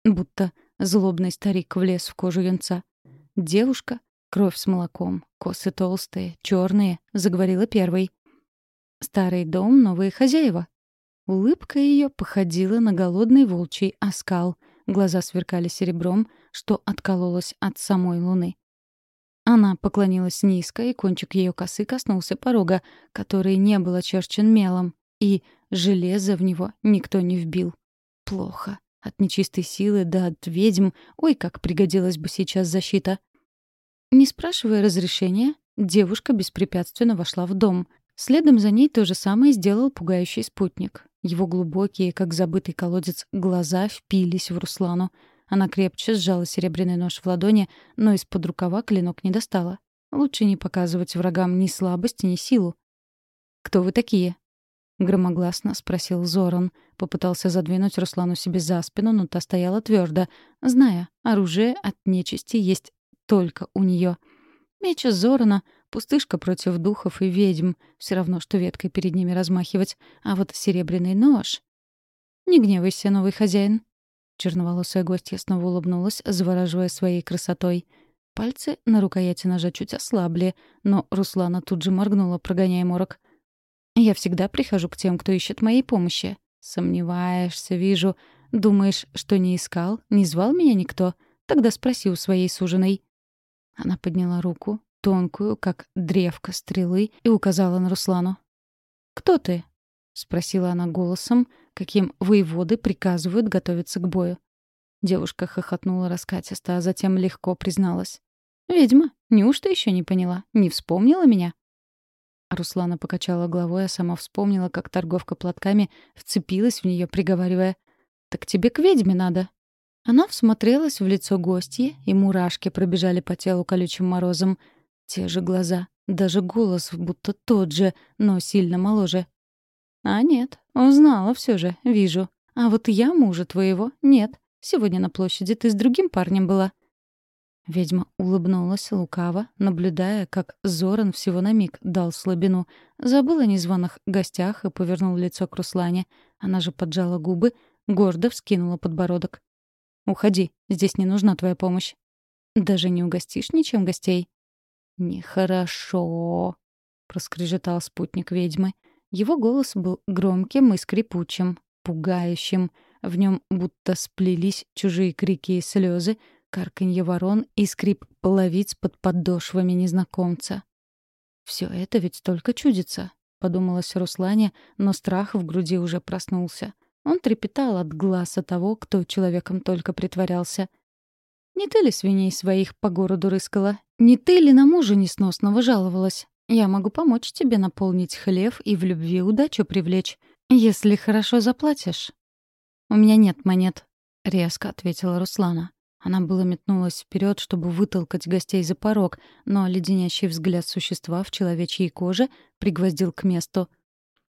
будто злобный старик влез в кожу юнца. Девушка Кровь с молоком, косы толстые, черные, заговорила первой. Старый дом, новые хозяева. Улыбка ее походила на голодный волчий оскал. Глаза сверкали серебром, что откололось от самой луны. Она поклонилась низко, и кончик ее косы коснулся порога, который не был очерчен мелом, и железо в него никто не вбил. Плохо. От нечистой силы да от ведьм, ой, как пригодилась бы сейчас защита. Не спрашивая разрешения, девушка беспрепятственно вошла в дом. Следом за ней то же самое сделал пугающий спутник. Его глубокие, как забытый колодец, глаза впились в Руслану. Она крепче сжала серебряный нож в ладони, но из-под рукава клинок не достала. Лучше не показывать врагам ни слабость, ни силу. «Кто вы такие?» — громогласно спросил Зоран. Попытался задвинуть Руслану себе за спину, но та стояла твердо, зная, оружие от нечисти есть только у нее. Меч Зорана — пустышка против духов и ведьм. Все равно, что веткой перед ними размахивать. А вот серебряный нож... «Не гневайся, новый хозяин». Черноволосая гостья снова улыбнулась, завораживая своей красотой. Пальцы на рукояти ножа чуть ослабли, но Руслана тут же моргнула, прогоняя морок. «Я всегда прихожу к тем, кто ищет моей помощи. Сомневаешься, вижу. Думаешь, что не искал, не звал меня никто? Тогда спроси у своей суженой». Она подняла руку, тонкую, как древко стрелы, и указала на Руслану. «Кто ты?» — спросила она голосом, каким воеводы приказывают готовиться к бою. Девушка хохотнула раскатисто, а затем легко призналась. «Ведьма, неужто еще не поняла? Не вспомнила меня?» Руслана покачала головой, а сама вспомнила, как торговка платками вцепилась в нее, приговаривая. «Так тебе к ведьме надо». Она всмотрелась в лицо гостьи, и мурашки пробежали по телу колючим морозом. Те же глаза, даже голос будто тот же, но сильно моложе. «А нет, узнала все же, вижу. А вот я мужа твоего нет. Сегодня на площади ты с другим парнем была». Ведьма улыбнулась лукаво, наблюдая, как Зоран всего на миг дал слабину. Забыл о незваных гостях и повернул лицо к Руслане. Она же поджала губы, гордо вскинула подбородок. Уходи, здесь не нужна твоя помощь. Даже не угостишь ничем гостей? Нехорошо, проскрежетал спутник ведьмы. Его голос был громким и скрипучим, пугающим. В нем будто сплелись чужие крики и слезы, карканье ворон и скрип половиц под подошвами незнакомца. Все это ведь только чудится, подумалось Руслане, но страх в груди уже проснулся. Он трепетал от глаза того, кто человеком только притворялся. «Не ты ли свиней своих по городу рыскала? Не ты ли на мужа несносного жаловалась? Я могу помочь тебе наполнить хлев и в любви удачу привлечь, если хорошо заплатишь». «У меня нет монет», — резко ответила Руслана. Она было метнулась вперед, чтобы вытолкать гостей за порог, но леденящий взгляд существа в человечьей коже пригвоздил к месту.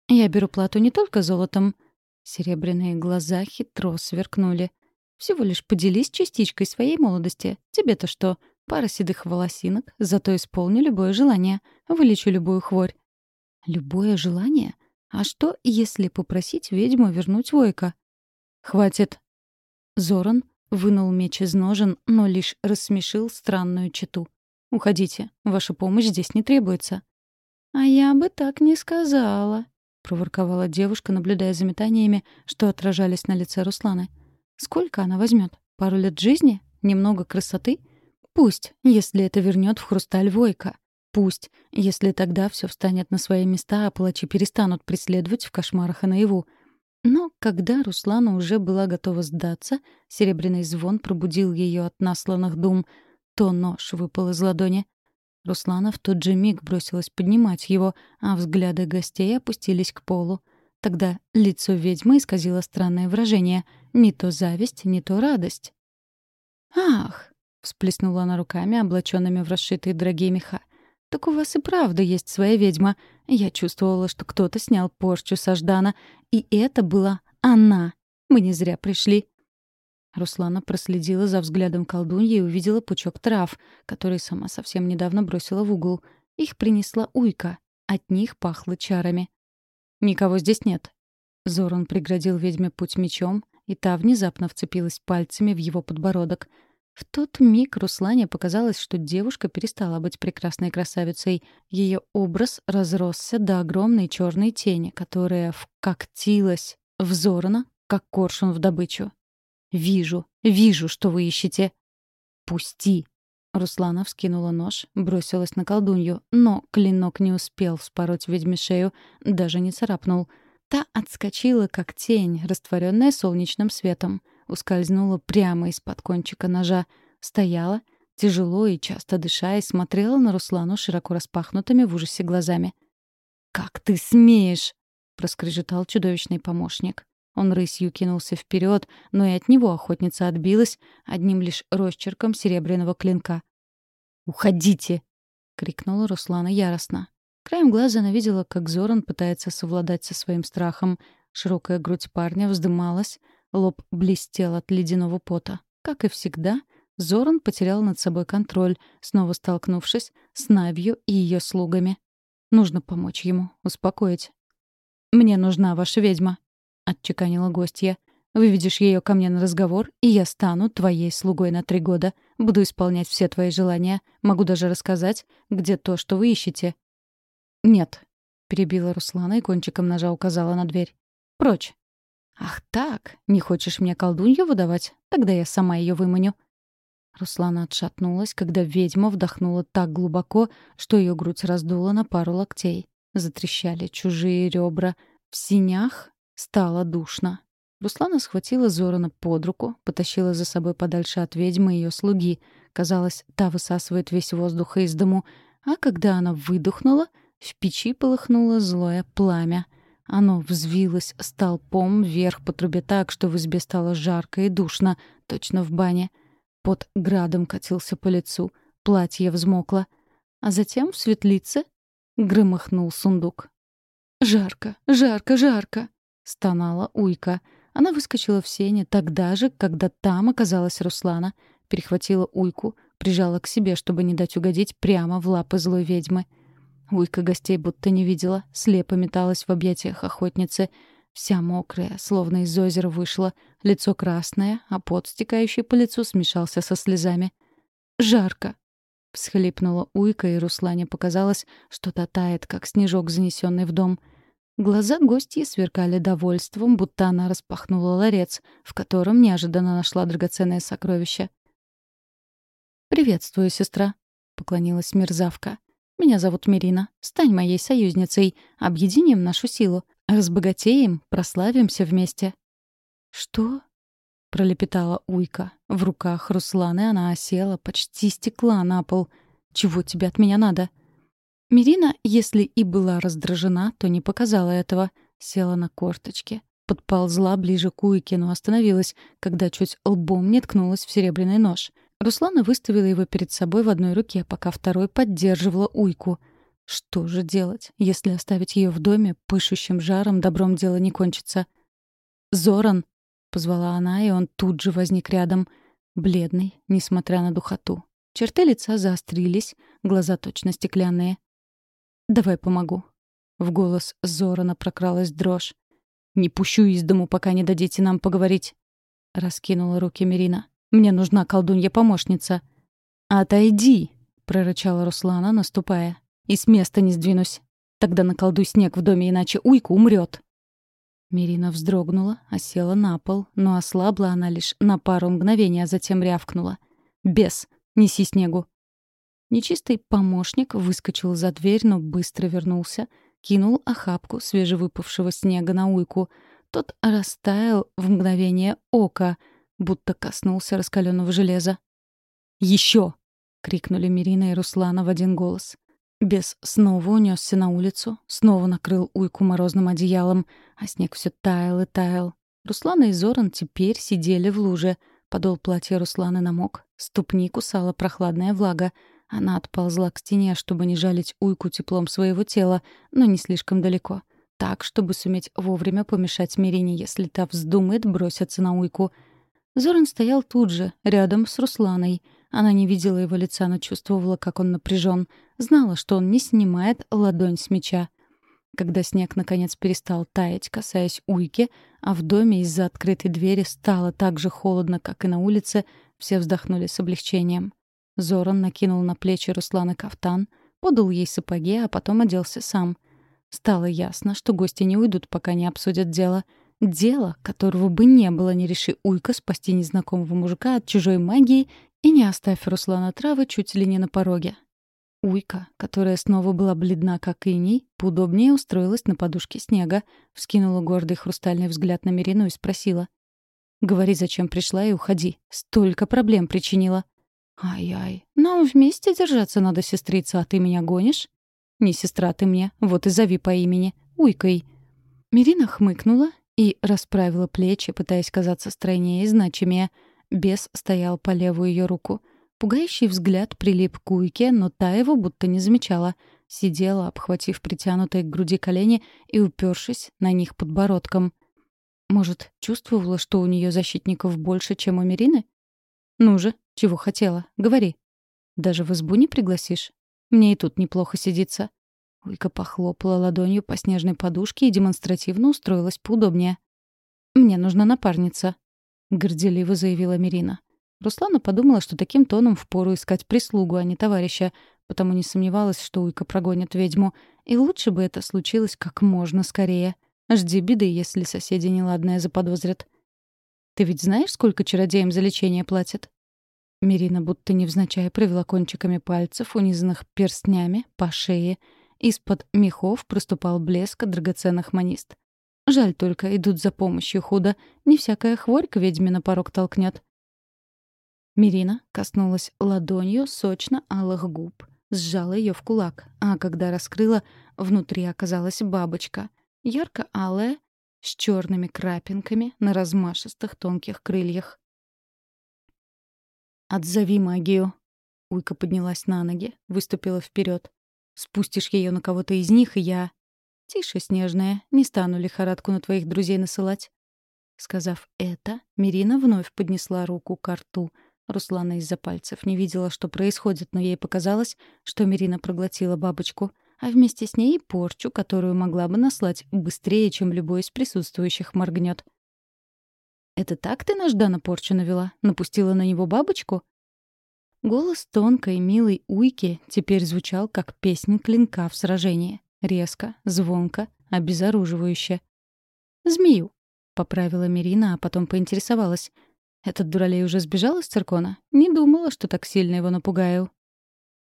«Я беру плату не только золотом», Серебряные глаза хитро сверкнули. «Всего лишь поделись частичкой своей молодости. Тебе-то что? Пара седых волосинок, зато исполню любое желание. Вылечу любую хворь». «Любое желание? А что, если попросить ведьму вернуть Войка?» «Хватит». Зоран вынул меч из ножен, но лишь рассмешил странную читу. «Уходите. Ваша помощь здесь не требуется». «А я бы так не сказала», — проворковала девушка, наблюдая за метаниями, что отражались на лице Русланы. «Сколько она возьмет? Пару лет жизни? Немного красоты? Пусть, если это вернет в хрусталь Войка. Пусть, если тогда все встанет на свои места, а палачи перестанут преследовать в кошмарах и наяву. Но когда Руслана уже была готова сдаться, серебряный звон пробудил ее от насланных дум. То нож выпал из ладони, Руслана в тот же миг бросилась поднимать его, а взгляды гостей опустились к полу. Тогда лицо ведьмы исказило странное выражение. Не то зависть, не то радость. «Ах!» — всплеснула она руками, облаченными в расшитые дорогие меха. Так у вас и правда есть своя ведьма. Я чувствовала, что кто-то снял порчу со Ждана, и это была она. Мы не зря пришли. Руслана проследила за взглядом колдуньи и увидела пучок трав, который сама совсем недавно бросила в угол. Их принесла уйка. От них пахло чарами. «Никого здесь нет». Зоран преградил ведьме путь мечом, и та внезапно вцепилась пальцами в его подбородок — в тот миг Руслане показалось, что девушка перестала быть прекрасной красавицей. Ее образ разросся до огромной черной тени, которая вкоктилась в Зорана, как коршун в добычу. «Вижу, вижу, что вы ищете!» «Пусти!» Руслана вскинула нож, бросилась на колдунью, но клинок не успел вспороть ведьме шею, даже не царапнул. Та отскочила, как тень, растворенная солнечным светом ускользнула прямо из-под кончика ножа, стояла, тяжело и часто дыша, и смотрела на Руслану широко распахнутыми в ужасе глазами. «Как ты смеешь!» — проскрежетал чудовищный помощник. Он рысью кинулся вперед, но и от него охотница отбилась одним лишь росчерком серебряного клинка. «Уходите!» — крикнула Руслана яростно. Краем глаза она видела, как Зоран пытается совладать со своим страхом. Широкая грудь парня вздымалась, Лоб блестел от ледяного пота. Как и всегда, Зоран потерял над собой контроль, снова столкнувшись с Навью и ее слугами. Нужно помочь ему, успокоить. «Мне нужна ваша ведьма», — отчеканила гостья. «Выведешь ее ко мне на разговор, и я стану твоей слугой на три года. Буду исполнять все твои желания. Могу даже рассказать, где то, что вы ищете». «Нет», — перебила Руслана и кончиком ножа указала на дверь. «Прочь». «Ах так, не хочешь мне колдунью выдавать? Тогда я сама ее выманю». Руслана отшатнулась, когда ведьма вдохнула так глубоко, что ее грудь раздула на пару локтей. Затрещали чужие ребра. В синях стало душно. Руслана схватила Зорана под руку, потащила за собой подальше от ведьмы ее слуги. Казалось, та высасывает весь воздух из дому. А когда она выдохнула, в печи полыхнуло злое пламя — оно взвилось столпом вверх по трубе так, что в избе стало жарко и душно, точно в бане. Под градом катился по лицу, платье взмокло. А затем в светлице громыхнул сундук. «Жарко, жарко, жарко!» — стонала Уйка. Она выскочила в сене тогда же, когда там оказалась Руслана, перехватила Уйку, прижала к себе, чтобы не дать угодить прямо в лапы злой ведьмы — Уйка гостей будто не видела, слепо металась в объятиях охотницы. Вся мокрая, словно из озера вышла, лицо красное, а пот, стекающий по лицу, смешался со слезами. «Жарко!» — всхлипнула Уйка, и Руслане показалось, что та тает, как снежок, занесенный в дом. Глаза гостьи сверкали довольством, будто она распахнула ларец, в котором неожиданно нашла драгоценное сокровище. «Приветствую, сестра», — поклонилась мерзавка. Меня зовут Мирина. Стань моей союзницей. Объединим нашу силу. Разбогатеем, прославимся вместе». «Что?» — пролепетала Уйка. В руках Русланы она осела, почти стекла на пол. «Чего тебе от меня надо?» Мирина, если и была раздражена, то не показала этого. Села на корточки. Подползла ближе к Уйке, но остановилась, когда чуть лбом не ткнулась в серебряный нож. Руслана выставила его перед собой в одной руке, пока второй поддерживала уйку. Что же делать, если оставить ее в доме, пышущим жаром, добром дело не кончится? «Зоран!» — позвала она, и он тут же возник рядом. Бледный, несмотря на духоту. Черты лица заострились, глаза точно стеклянные. «Давай помогу». В голос Зорана прокралась дрожь. «Не пущу из дому, пока не дадите нам поговорить», — раскинула руки Мирина. Мне нужна колдунья-помощница». «Отойди!» — прорычала Руслана, наступая. «И с места не сдвинусь. Тогда наколдуй снег в доме, иначе уйка умрет. Мирина вздрогнула, осела на пол, но ослабла она лишь на пару мгновений, а затем рявкнула. «Бес! Неси снегу!» Нечистый помощник выскочил за дверь, но быстро вернулся, кинул охапку свежевыпавшего снега на уйку. Тот растаял в мгновение ока — будто коснулся раскаленного железа. «Еще!» — крикнули Мирина и Руслана в один голос. Бес снова унесся на улицу, снова накрыл уйку морозным одеялом, а снег все таял и таял. Руслана и Зоран теперь сидели в луже. Подол платья Русланы намок, ступни кусала прохладная влага. Она отползла к стене, чтобы не жалить уйку теплом своего тела, но не слишком далеко. Так, чтобы суметь вовремя помешать Мирине, если та вздумает броситься на уйку. Зоран стоял тут же, рядом с Русланой. Она не видела его лица, но чувствовала, как он напряжен. Знала, что он не снимает ладонь с меча. Когда снег наконец перестал таять, касаясь уйки, а в доме из-за открытой двери стало так же холодно, как и на улице, все вздохнули с облегчением. Зоран накинул на плечи Руслана кафтан, подал ей сапоги, а потом оделся сам. Стало ясно, что гости не уйдут, пока не обсудят дело. Дело, которого бы не было, не реши Уйка спасти незнакомого мужика от чужой магии и не оставь Руслана Травы чуть ли не на пороге. Уйка, которая снова была бледна, как иней, поудобнее устроилась на подушке снега, вскинула гордый хрустальный взгляд на Мирину и спросила. «Говори, зачем пришла и уходи. Столько проблем причинила». «Ай-ай, нам вместе держаться надо, сестрица, а ты меня гонишь?» «Не сестра ты мне, вот и зови по имени. Уйкой». Мирина хмыкнула и расправила плечи, пытаясь казаться стройнее и значимее. Бес стоял по левую ее руку — Пугающий взгляд прилип к Уйке, но та его будто не замечала. Сидела, обхватив притянутые к груди колени и упершись на них подбородком. Может, чувствовала, что у нее защитников больше, чем у Мирины? «Ну же, чего хотела? Говори. Даже в избу не пригласишь? Мне и тут неплохо сидится». Уйка похлопала ладонью по снежной подушке и демонстративно устроилась поудобнее. «Мне нужна напарница», — горделиво заявила Мирина. Руслана подумала, что таким тоном впору искать прислугу, а не товарища, потому не сомневалась, что Уйка прогонит ведьму. И лучше бы это случилось как можно скорее. Жди беды, если соседи неладное заподозрят. «Ты ведь знаешь, сколько чародеям за лечение платят?» Мирина будто невзначай провела кончиками пальцев, унизанных перстнями, по шее. Из-под мехов проступал блеск драгоценных манист. Жаль только, идут за помощью худо. Не всякая хворь к ведьме на порог толкнет. Мирина коснулась ладонью сочно-алых губ, сжала ее в кулак, а когда раскрыла, внутри оказалась бабочка, ярко-алая, с черными крапинками на размашистых тонких крыльях. «Отзови магию!» Уйка поднялась на ноги, выступила вперед. «Спустишь ее на кого-то из них, и я...» «Тише, снежная, не стану лихорадку на твоих друзей насылать». Сказав это, Мирина вновь поднесла руку к рту — Руслана из-за пальцев не видела, что происходит, но ей показалось, что Мирина проглотила бабочку, а вместе с ней и порчу, которую могла бы наслать быстрее, чем любой из присутствующих моргнет. «Это так ты наш Дана порчу навела? Напустила на него бабочку?» Голос тонкой, милой уйки теперь звучал, как песня клинка в сражении. Резко, звонко, обезоруживающе. «Змею», — поправила Мирина, а потом поинтересовалась. Этот дуралей уже сбежал из циркона? Не думала, что так сильно его напугаю.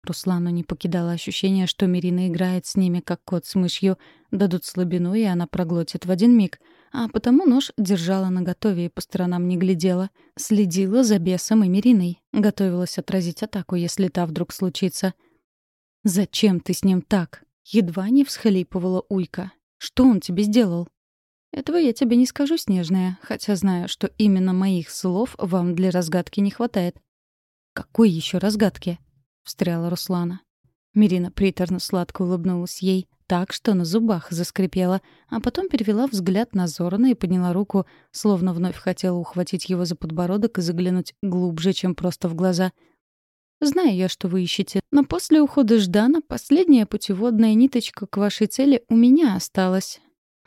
Руслану не покидало ощущение, что Мирина играет с ними, как кот с мышью. Дадут слабину, и она проглотит в один миг. А потому нож держала наготове и по сторонам не глядела. Следила за бесом и Мириной. Готовилась отразить атаку, если та вдруг случится. «Зачем ты с ним так?» Едва не всхлипывала Уйка. «Что он тебе сделал?» Этого я тебе не скажу, Снежная, хотя знаю, что именно моих слов вам для разгадки не хватает. «Какой еще разгадки?» — встряла Руслана. Мирина приторно сладко улыбнулась ей, так, что на зубах заскрипела, а потом перевела взгляд на Зорана и подняла руку, словно вновь хотела ухватить его за подбородок и заглянуть глубже, чем просто в глаза. «Знаю я, что вы ищете, но после ухода Ждана последняя путеводная ниточка к вашей цели у меня осталась.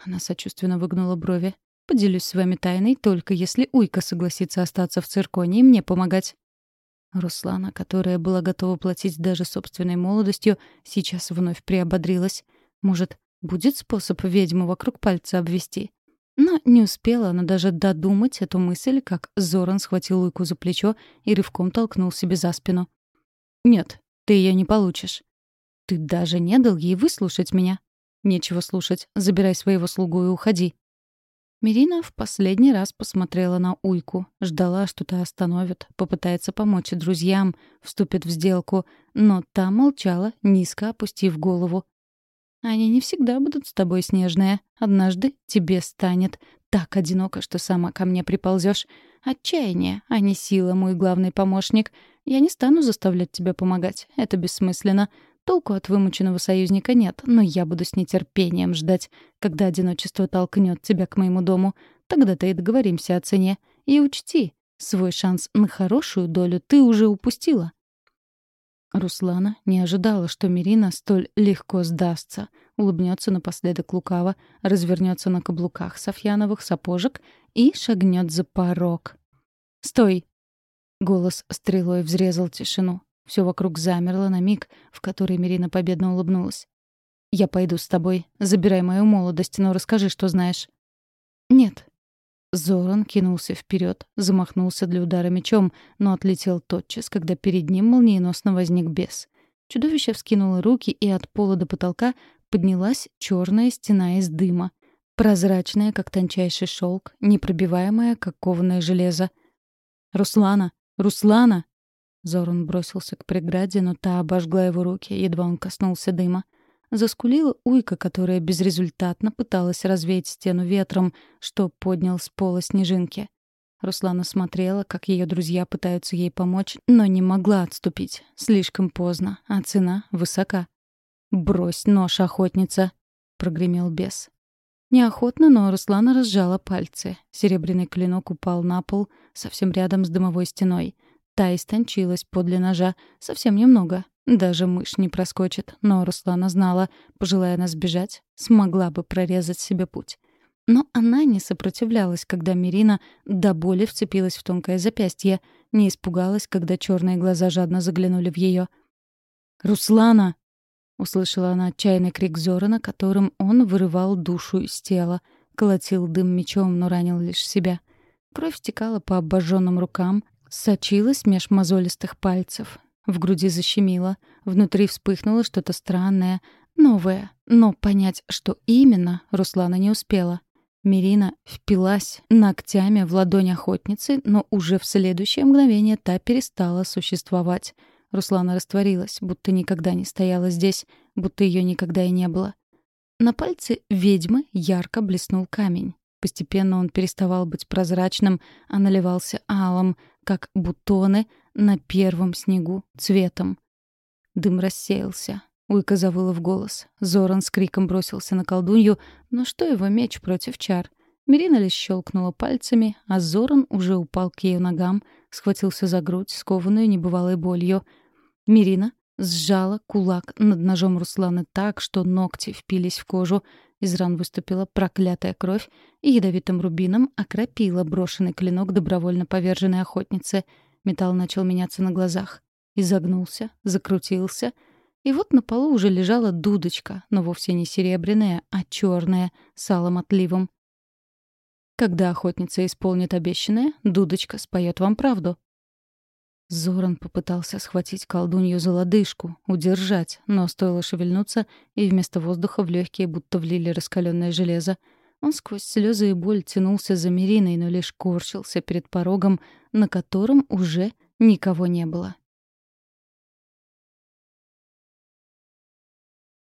Она сочувственно выгнула брови. «Поделюсь с вами тайной, только если Уйка согласится остаться в цирконе и мне помогать». Руслана, которая была готова платить даже собственной молодостью, сейчас вновь приободрилась. Может, будет способ ведьму вокруг пальца обвести? Но не успела она даже додумать эту мысль, как Зоран схватил Уйку за плечо и рывком толкнул себе за спину. «Нет, ты ее не получишь. Ты даже не дал ей выслушать меня», Нечего слушать. Забирай своего слугу и уходи. Мирина в последний раз посмотрела на Уйку, ждала, что та остановит, попытается помочь друзьям, вступит в сделку, но та молчала, низко опустив голову. «Они не всегда будут с тобой, Снежная. Однажды тебе станет так одиноко, что сама ко мне приползешь. Отчаяние, а не сила, мой главный помощник. Я не стану заставлять тебя помогать. Это бессмысленно. Толку от вымученного союзника нет, но я буду с нетерпением ждать, когда одиночество толкнет тебя к моему дому. Тогда-то и договоримся о цене. И учти, свой шанс на хорошую долю ты уже упустила. Руслана не ожидала, что Мирина столь легко сдастся, улыбнется напоследок лукаво, развернется на каблуках софьяновых сапожек и шагнет за порог. «Стой!» Голос стрелой взрезал тишину. Все вокруг замерло на миг, в который Мирина победно улыбнулась. «Я пойду с тобой. Забирай мою молодость, но расскажи, что знаешь». «Нет», Зоран кинулся вперед, замахнулся для удара мечом, но отлетел тотчас, когда перед ним молниеносно возник бес. Чудовище вскинуло руки, и от пола до потолка поднялась черная стена из дыма. Прозрачная, как тончайший шелк, непробиваемая, как кованое железо. «Руслана! Руслана!» Зоран бросился к преграде, но та обожгла его руки, едва он коснулся дыма. Заскулила уйка, которая безрезультатно пыталась развеять стену ветром, что поднял с пола снежинки. Руслана смотрела, как ее друзья пытаются ей помочь, но не могла отступить. Слишком поздно, а цена высока. «Брось нож, охотница!» — прогремел бес. Неохотно, но Руслана разжала пальцы. Серебряный клинок упал на пол, совсем рядом с дымовой стеной. Та истончилась подле ножа, совсем немного, даже мышь не проскочит, но Руслана знала, пожелая она сбежать, смогла бы прорезать себе путь. Но она не сопротивлялась, когда Мирина до боли вцепилась в тонкое запястье, не испугалась, когда черные глаза жадно заглянули в ее. «Руслана!» — услышала она отчаянный крик Зорана, которым он вырывал душу из тела, колотил дым мечом, но ранил лишь себя. Кровь стекала по обожженным рукам, сочилась меж мозолистых пальцев, в груди защемило, внутри вспыхнуло что-то странное, новое, но понять, что именно, Руслана не успела. Мирина впилась ногтями в ладонь охотницы, но уже в следующее мгновение та перестала существовать. Руслана растворилась, будто никогда не стояла здесь, будто ее никогда и не было. На пальце ведьмы ярко блеснул камень. Постепенно он переставал быть прозрачным, а наливался алым, как бутоны на первом снегу цветом. Дым рассеялся. Уйка завыла в голос. Зоран с криком бросился на колдунью, но что его меч против чар? Мирина лишь щелкнула пальцами, а Зоран уже упал к ее ногам, схватился за грудь, скованную небывалой болью. Мирина сжала кулак над ножом Русланы так, что ногти впились в кожу. Из ран выступила проклятая кровь и ядовитым рубином окропила брошенный клинок добровольно поверженной охотницы — Металл начал меняться на глазах. Изогнулся, закрутился. И вот на полу уже лежала дудочка, но вовсе не серебряная, а черная, с алым отливом. Когда охотница исполнит обещанное, дудочка споет вам правду. Зоран попытался схватить колдунью за лодыжку, удержать, но стоило шевельнуться, и вместо воздуха в легкие будто влили раскаленное железо. Он сквозь слезы и боль тянулся за Мириной, но лишь корчился перед порогом, на котором уже никого не было.